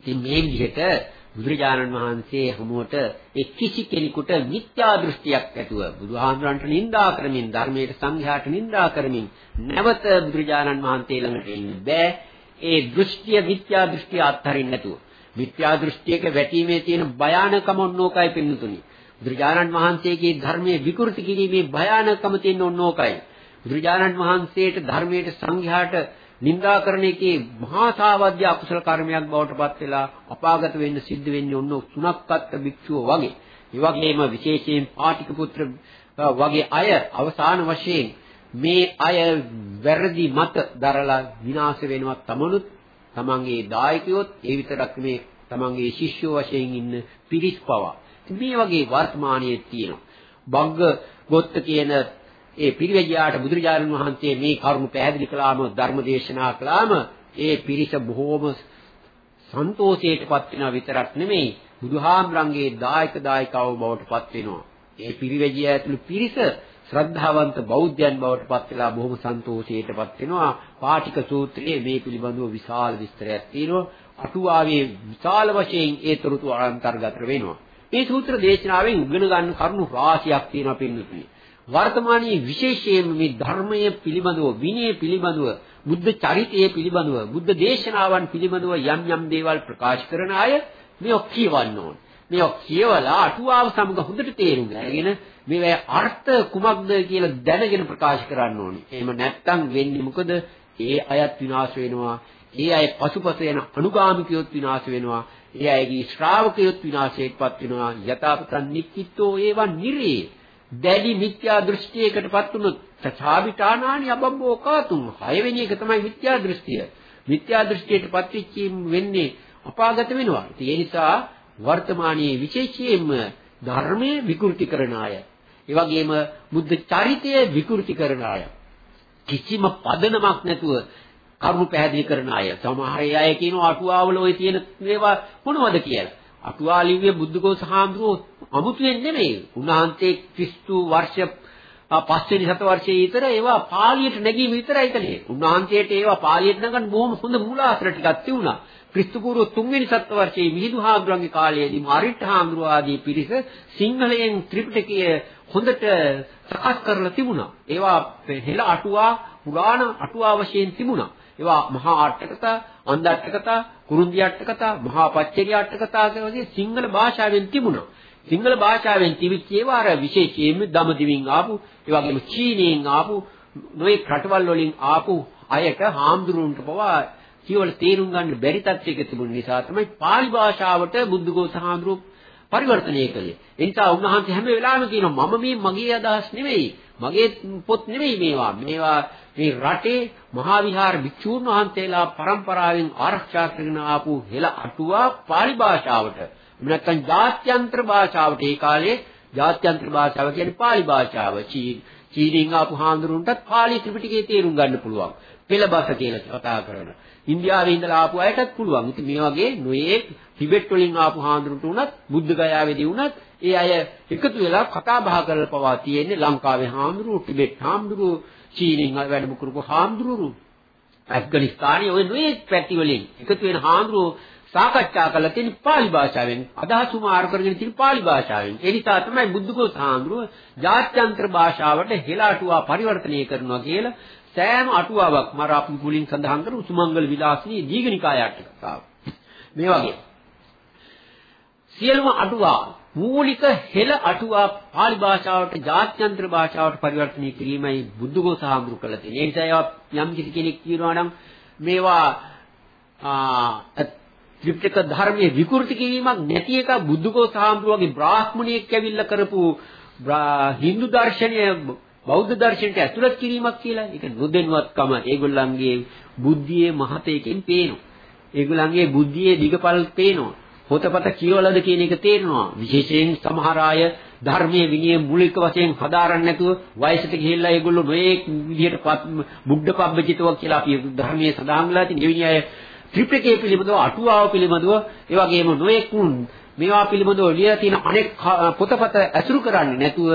ඉතින් මේ විදිහට බුදුරජාණන් වහන්සේ හමුවට එක් කිසි කෙනෙකුට මිත්‍යා දෘෂ්ටියක් ඇතුව බුදුහාමුදුරන්ට නිඳා කරමින් ධර්මයේ සංඝයාට නිඳා කරමින් නැවත බුදුරජාණන් වහන්සේ ළඟට එන්න බෑ. ඒ දෘෂ්ටිය මිත්‍යා දෘෂ්ටිය අත්හරින්න නැතුව මිත්‍යා දෘෂ්ටියක වැටීමේ තියෙන භයානකම ඕනෝකයි පින්නතුනි. බුදුරජාණන් වහන්සේගේ ධර්මයේ විකෘති කිරීමේ භයානකම තියෙන ඕනෝකයි. බුදුරජාණන් වහන්සේට ධර්මයට සංඝයාට නින්දා කරන එකේ මහා සාවද්‍ය අකුසල කර්මයක් බවට පත් වෙලා අපාගත වෙන්න සිද්ධ වෙන්නේ ඔන්න තුනක්වත් භික්ෂුව වගේ. ඒ වගේම විශේෂයෙන් පාටික පුත්‍ර වගේ අය අවසාන වශයෙන් මේ අය වැරදි මත දරලා විනාශ වෙනවා තමනුත් තමන්ගේ දායකයොත් ඒ විතරක් මේ තමන්ගේ ශිෂ්‍යෝ වශයෙන් ඉන්න පිරිස් පවා මේ වගේ වර්තමානයේ තියෙනවා බග්ග ගොත්ත කියන ඒ පිරිවැජියාට බුදුරජාණන් වහන්සේ මේ කරුණු පැහැදිලි කළාම ධර්ම දේශනා කළාම ඒ පිරිස බොහෝම සන්තෝෂයටපත් වෙනා විතරක් නෙමෙයි බුදුහාමරංගේ දායක දායකව බවට පත් වෙනවා. ඒ පිරිවැජියා ඇතුළු පිරිස ශ්‍රද්ධාවන්ත බෞද්ධයන් බවට පත් වෙලා බොහොම සන්තෝෂයටපත් වෙනවා. පාටික සූත්‍රයේ මේ පිළිබඳව විශාල විස්තරයක් තියෙනවා. අටුවාවේ විශාල වශයෙන් ඒ තොරතුරු අන්තර්ගත වෙනවා. මේ සූත්‍ර දේශනාවෙන් ඉගෙන ගන්න කරුණු රාශියක් තියෙනවා පින්නතුනි. වර්තමානයේ විශේෂයෙන්ම මේ ධර්මය පිළිබඳව විනය පිළිබඳව බුද්ධ චරිතය පිළිබඳව බුද්ධ දේශනාවන් පිළිබඳව යම් යම් දේවල් ප්‍රකාශ කරන අය මේක කියවන්න ඕන. මේක කියවලා අටුවාව සමග හොඳට තේරුම් ගන්න. මේවා අර්ථ කුමක්ද කියලා දැනගෙන ප්‍රකාශ කරන්න ඕනේ. එහෙම නැත්නම් වෙන්නේ මොකද? ඒ අයත් විනාශ වෙනවා. ඒ අය පසුපස යන අනුගාමිකයොත් විනාශ වෙනවා. ඒ අයගේ ශ්‍රාවකයොත් විනාශයටපත් වෙනවා. යථාපතන් නික්කිටෝ ඒවා නිරේ. දැඩි මිත්‍යා දෘෂ්ටියකටපත් වුණොත් සචාවිතානානි අබම්බෝ කාතුම් හයවෙනි එක තමයි මිත්‍යා දෘෂ්ටිය. මිත්‍යා දෘෂ්ටියටපත් වෙච්ච වෙන්නේ අපාගත වෙනවා. ඒ නිසා වර්තමානයේ විශේෂයෙන්ම ධර්මයේ විකෘති කරන අය, ඒ වගේම බුද්ධ චරිතය විකෘති කරන අය, කිසිම පදනමක් නැතුව කරුණු පැහැදිලි කරන අය. සමහර අය කියනවා අටුවාවල ওই තියෙන මේවා මොනවද කියලා. අටුවාලිව්වේ බුද්ධඝෝෂ හාමුදුරුවෝ අමුතුවෙන් නෙමෙයි. උන්වහන්සේ ක්‍රිස්තු වර්ෂ පස්වෙනි සත වර්ෂයේ විතර ඒවා පාලියට නැගීම විතරයි කලේ. උන්වහන්සේට ඒවා පාලියට නගන්න බොහොම හොඳ මූලාශ්‍ර ටිකක් තිබුණා. ක්‍රිස්තු පූර්ව තුන්වෙනි සත වර්ෂයේ මිහිඳු හාමුදුරන්ගේ කාලයේදී මාරිට්ඨ හාමුදුරුවෝ ආදී පිරිස සිංහලයෙන් ත්‍රිපිටකය හොඳට සකස් කරලා තිබුණා. ඒවා හෙළ අටුවා පුරාණ අටුවා වශයෙන් තිබුණා. ඒවා මහා අට කතා, අන්ද අට කතා, කුරුන්දි අට කතා, මහා පච්චේරි අට කතා වගේ සිංහල භාෂාවෙන් තිබුණා. සිංහල භාෂාවෙන් තිබිච්ච ඒවා අර විශේෂයෙන්ම දමදිවින් ආපු, ඒ වගේම චීනයෙන් ආපු, නොයෙක් රටවල් වලින් ආපු අයට හාමුදුරුවන්ට පවා කියවල තේරුම් ගන්න බැරි තත්යක තිබුණ නිසා තමයි pāli භාෂාවට බුද්ධඝෝෂ හාමුදුරුවෝ පරිවර්තනය කළේ. ඒ නිසා උන්වහන්සේ හැම වෙලාවෙම කියනවා මම මේ මගේ අදහස් නෙවෙයි. මගේ පොත් නෙවෙයි මේවා. මේවා මේ රටේ මහා විහාර භික්ෂූන් වහන්සේලා පරම්පරාවෙන් ආරක්ෂා කරගෙන ආපු හෙළ අටුවා pāli භාෂාවට නැත්නම් ජාත්‍යන්තර භාෂාවට ඒ කාලේ ජාත්‍යන්තර භාෂාව කියන්නේ pāli භාෂාව. චීනෙන් ආපු හාමුදුරුන්ටත් pāli ත්‍රිපිටකය තේරුම් ගන්න පුළුවන්. පෙළබස කියලා කතා කරන. ඉන්දියාවේ ඉඳලා ආපු අයටත් පුළුවන්. ඉතින් මේ වගේ නොයේක් ටිබෙට් වලින් ආපු හාමුදුරුන්ට උනත් බුද්ධ ගයාවේදී උනත් ඒ අය එකතු වෙලා කතා බහ කරලා පවා තියෙන්නේ ලංකාවේ හාමුදුරුවෝ ටිබෙට් හාමුදුරුවෝ චීනෙන් වැඩම කරපු හාමුදුරුවෝ ඇෆ්ගනිස්තානයේ ওই නොයේක් පැති වලින් එකතු වෙන හාමුදුරුවෝ සාකච්ඡා කළා තියෙන පාලි භාෂාවෙන්. අදහස් උමාරු කරගෙන තියෙන පාලි භාෂාවෙන්. ඒ නිසා තමයි බුද්ධකෝස හාමුදුරුව ජාත්‍යන්තර භාෂාවට හෙලාටුවා පරිවර්තනය කරනවා කියලා සෑම අටුවාවක් මර අපි මුලින් සඳහන් කරු සුමංගල විලාසිනී දීඝනිකාය අට කතාව මේ වගේ. සියලුම අටුවා මූලික හෙළ අටුවා පාලි භාෂාවට ජාත්‍යන්තර භාෂාවට පරිවර්තනය කිරීමයි බුද්ධඝෝස හාමුදුරු කළ තියෙන්නේ. ඒ නිසා යම් කිසි කෙනෙක් කියනවා නම් මේවා ත්‍රිපිටක ධර්මයේ විකෘති කිරීමක් නැති එක බුද්ධඝෝස හාමුදුරුවගේ බ්‍රාහ්මණියෙක් ඇවිල්ලා කරපු හින්දු දර්ශනය බෞද්ධ දර්ශනයට ඇතුළත් කිරීමක් කියලා. ඒක නොදෙන්වත්කම ඒගොල්ලන්ගේ බුද්ධියේ මහතේකින් පේනවා. ඒගොල්ලන්ගේ බුද්ධියේ දිගපල් පේනවා. පොතපත කියවලද කියන එක තේරෙනවා. විශේෂයෙන් සමහර අය ධර්මයේ විනය මූලික වශයෙන් හදාරන්න නැතුව වයසට ගිහිල්ලා ඒගොල්ලෝ නොයේක් විදිහට බුද්ධ පබ්බචිතව කියලා අපි ධර්මයේ සදාම් වෙලා තියෙන ඒ විනය ත්‍රිපිටකය පිළිබඳව අටුවාව පිළිබඳව ඒ වගේම නොයේක් මේවා පිළිබඳව ලියලා තියෙන අනෙක් පොතපත ඇසුරු කරන්නේ නැතුව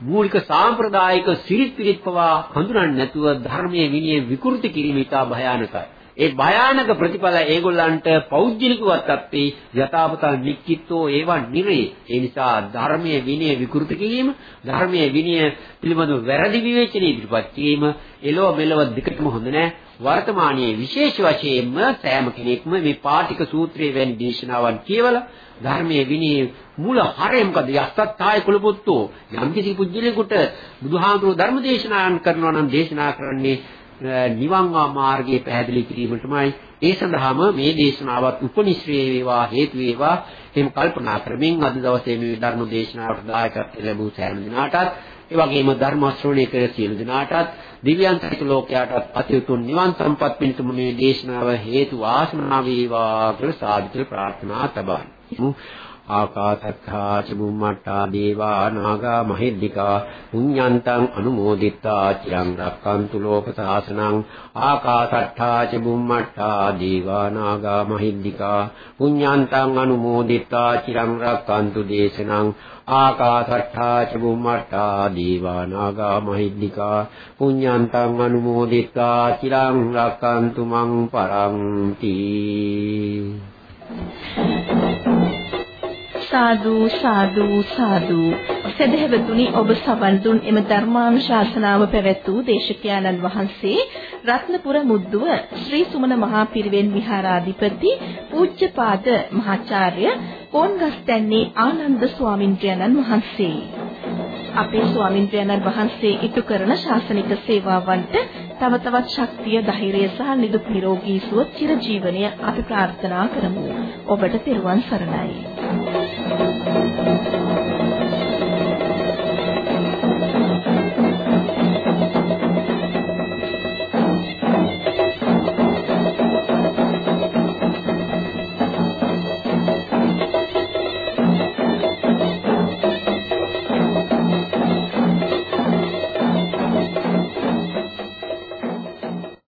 මූලික සාම්ප්‍රදායික සිරිත් පිරිත් පවා හඳුනන්නේ නැතුව ධර්මයේ විනය විකෘති කිරීම ඉතා භයානකයි. ඒ භයානක ප්‍රතිඵල ඒගොල්ලන්ට පෞද්ගලිකවත් අත්තේ යථාපතල් නික්කිටෝ ඒවා නිරේ. ඒ නිසා ධර්මයේ විනය විකෘති කිරීම, ධර්මයේ විනය පිළිබඳව වැරදි විවේචන ඉදිරිපත් කිරීම එලොව මෙලොව දෙකටම හොඳ නැහැ. වර්තමානයේ විශේෂ වශයෙන්ම සෑම කෙනෙක්ම මේ පාටික සූත්‍රයේ වැනි දේශනාවන් කියවලා ධර්මයේ විනය මූල හරය මොකද? යස්සත්තාය කුලපුත්තෝ යම් කිසි පුජ්‍යලෙකුට බුදුහාමුදුරුවෝ ධර්ම දේශනාන් කරනවා නම් දේශනා කරන්නේ නිවන් මාර්ගයේ පැහැදිලි කිරීමටමයි. ඒ සඳහාම මේ දේශනාවත් උපනිශ්‍රේ වේවා හේතු වේවා. එහෙම කල්පනා කරමින් අද දවසේ මේ ධර්ම දේශනාවට දායකත්ව ලැබූ සෑම දිනාටත් ඒ වගේම ධර්ම ශ්‍රවණය කර සියලු දිනාටත් දිව්‍යන්ත ලෝකයට අතිඋතුම් නිවන් සම්පත් පිණිසම මේ දේශනාව හේතු ආශමනා වේවා කියලා සාදුතර ප්‍රාර්ථනා තබන්නේ. ආකාසත්තා චුම්මට්ටා දේවා නාග මහිද්దికා පුඤ්ඤන්තං අනුමෝදිත්වා චිරං රක්칸තු ලෝක සාසනං ආකාසත්තා චුම්මට්ටා දේවා නාග මහිද්దికා පුඤ්ඤන්තං අනුමෝදිත්වා චිරං රක්칸තු දේශනං ආකාසට්ඨා ච බුම්මට්ඨා දීවා නාග මහිද්దికා පුඤ්ඤන්තං අනුමෝදිත්වා චිරං රක්칸තු මං පරන්ති Thank you. සාදු සාදු සාදු. සදහෙවතුනි ඔබ සවන් දුන් එම ධර්මානුශාසනාව පැවැත් වූ දේශකයන්න් වහන්සේ රත්නපුර මුද්දුව ශ්‍රී සුමන මහා පිරිවෙන් විහාරාධිපති පූජ්‍යපාද මහාචාර්ය පොන්ගස්තැන්නේ ආනන්ද ස්වාමින්ද්‍රයන්න් වහන්සේ. අපේ ස්වාමින්ද්‍රයන්න් වහන්සේ ඉටු කරන ශාසනික සේවාවන්ට තව තවත් ශක්තිය ධෛර්යය සහ නිදුක් නිරෝගී සුව චිරජීවනය අපි ප්‍රාර්ථනා කරමු. ඔබට තෙරුවන් සරණයි.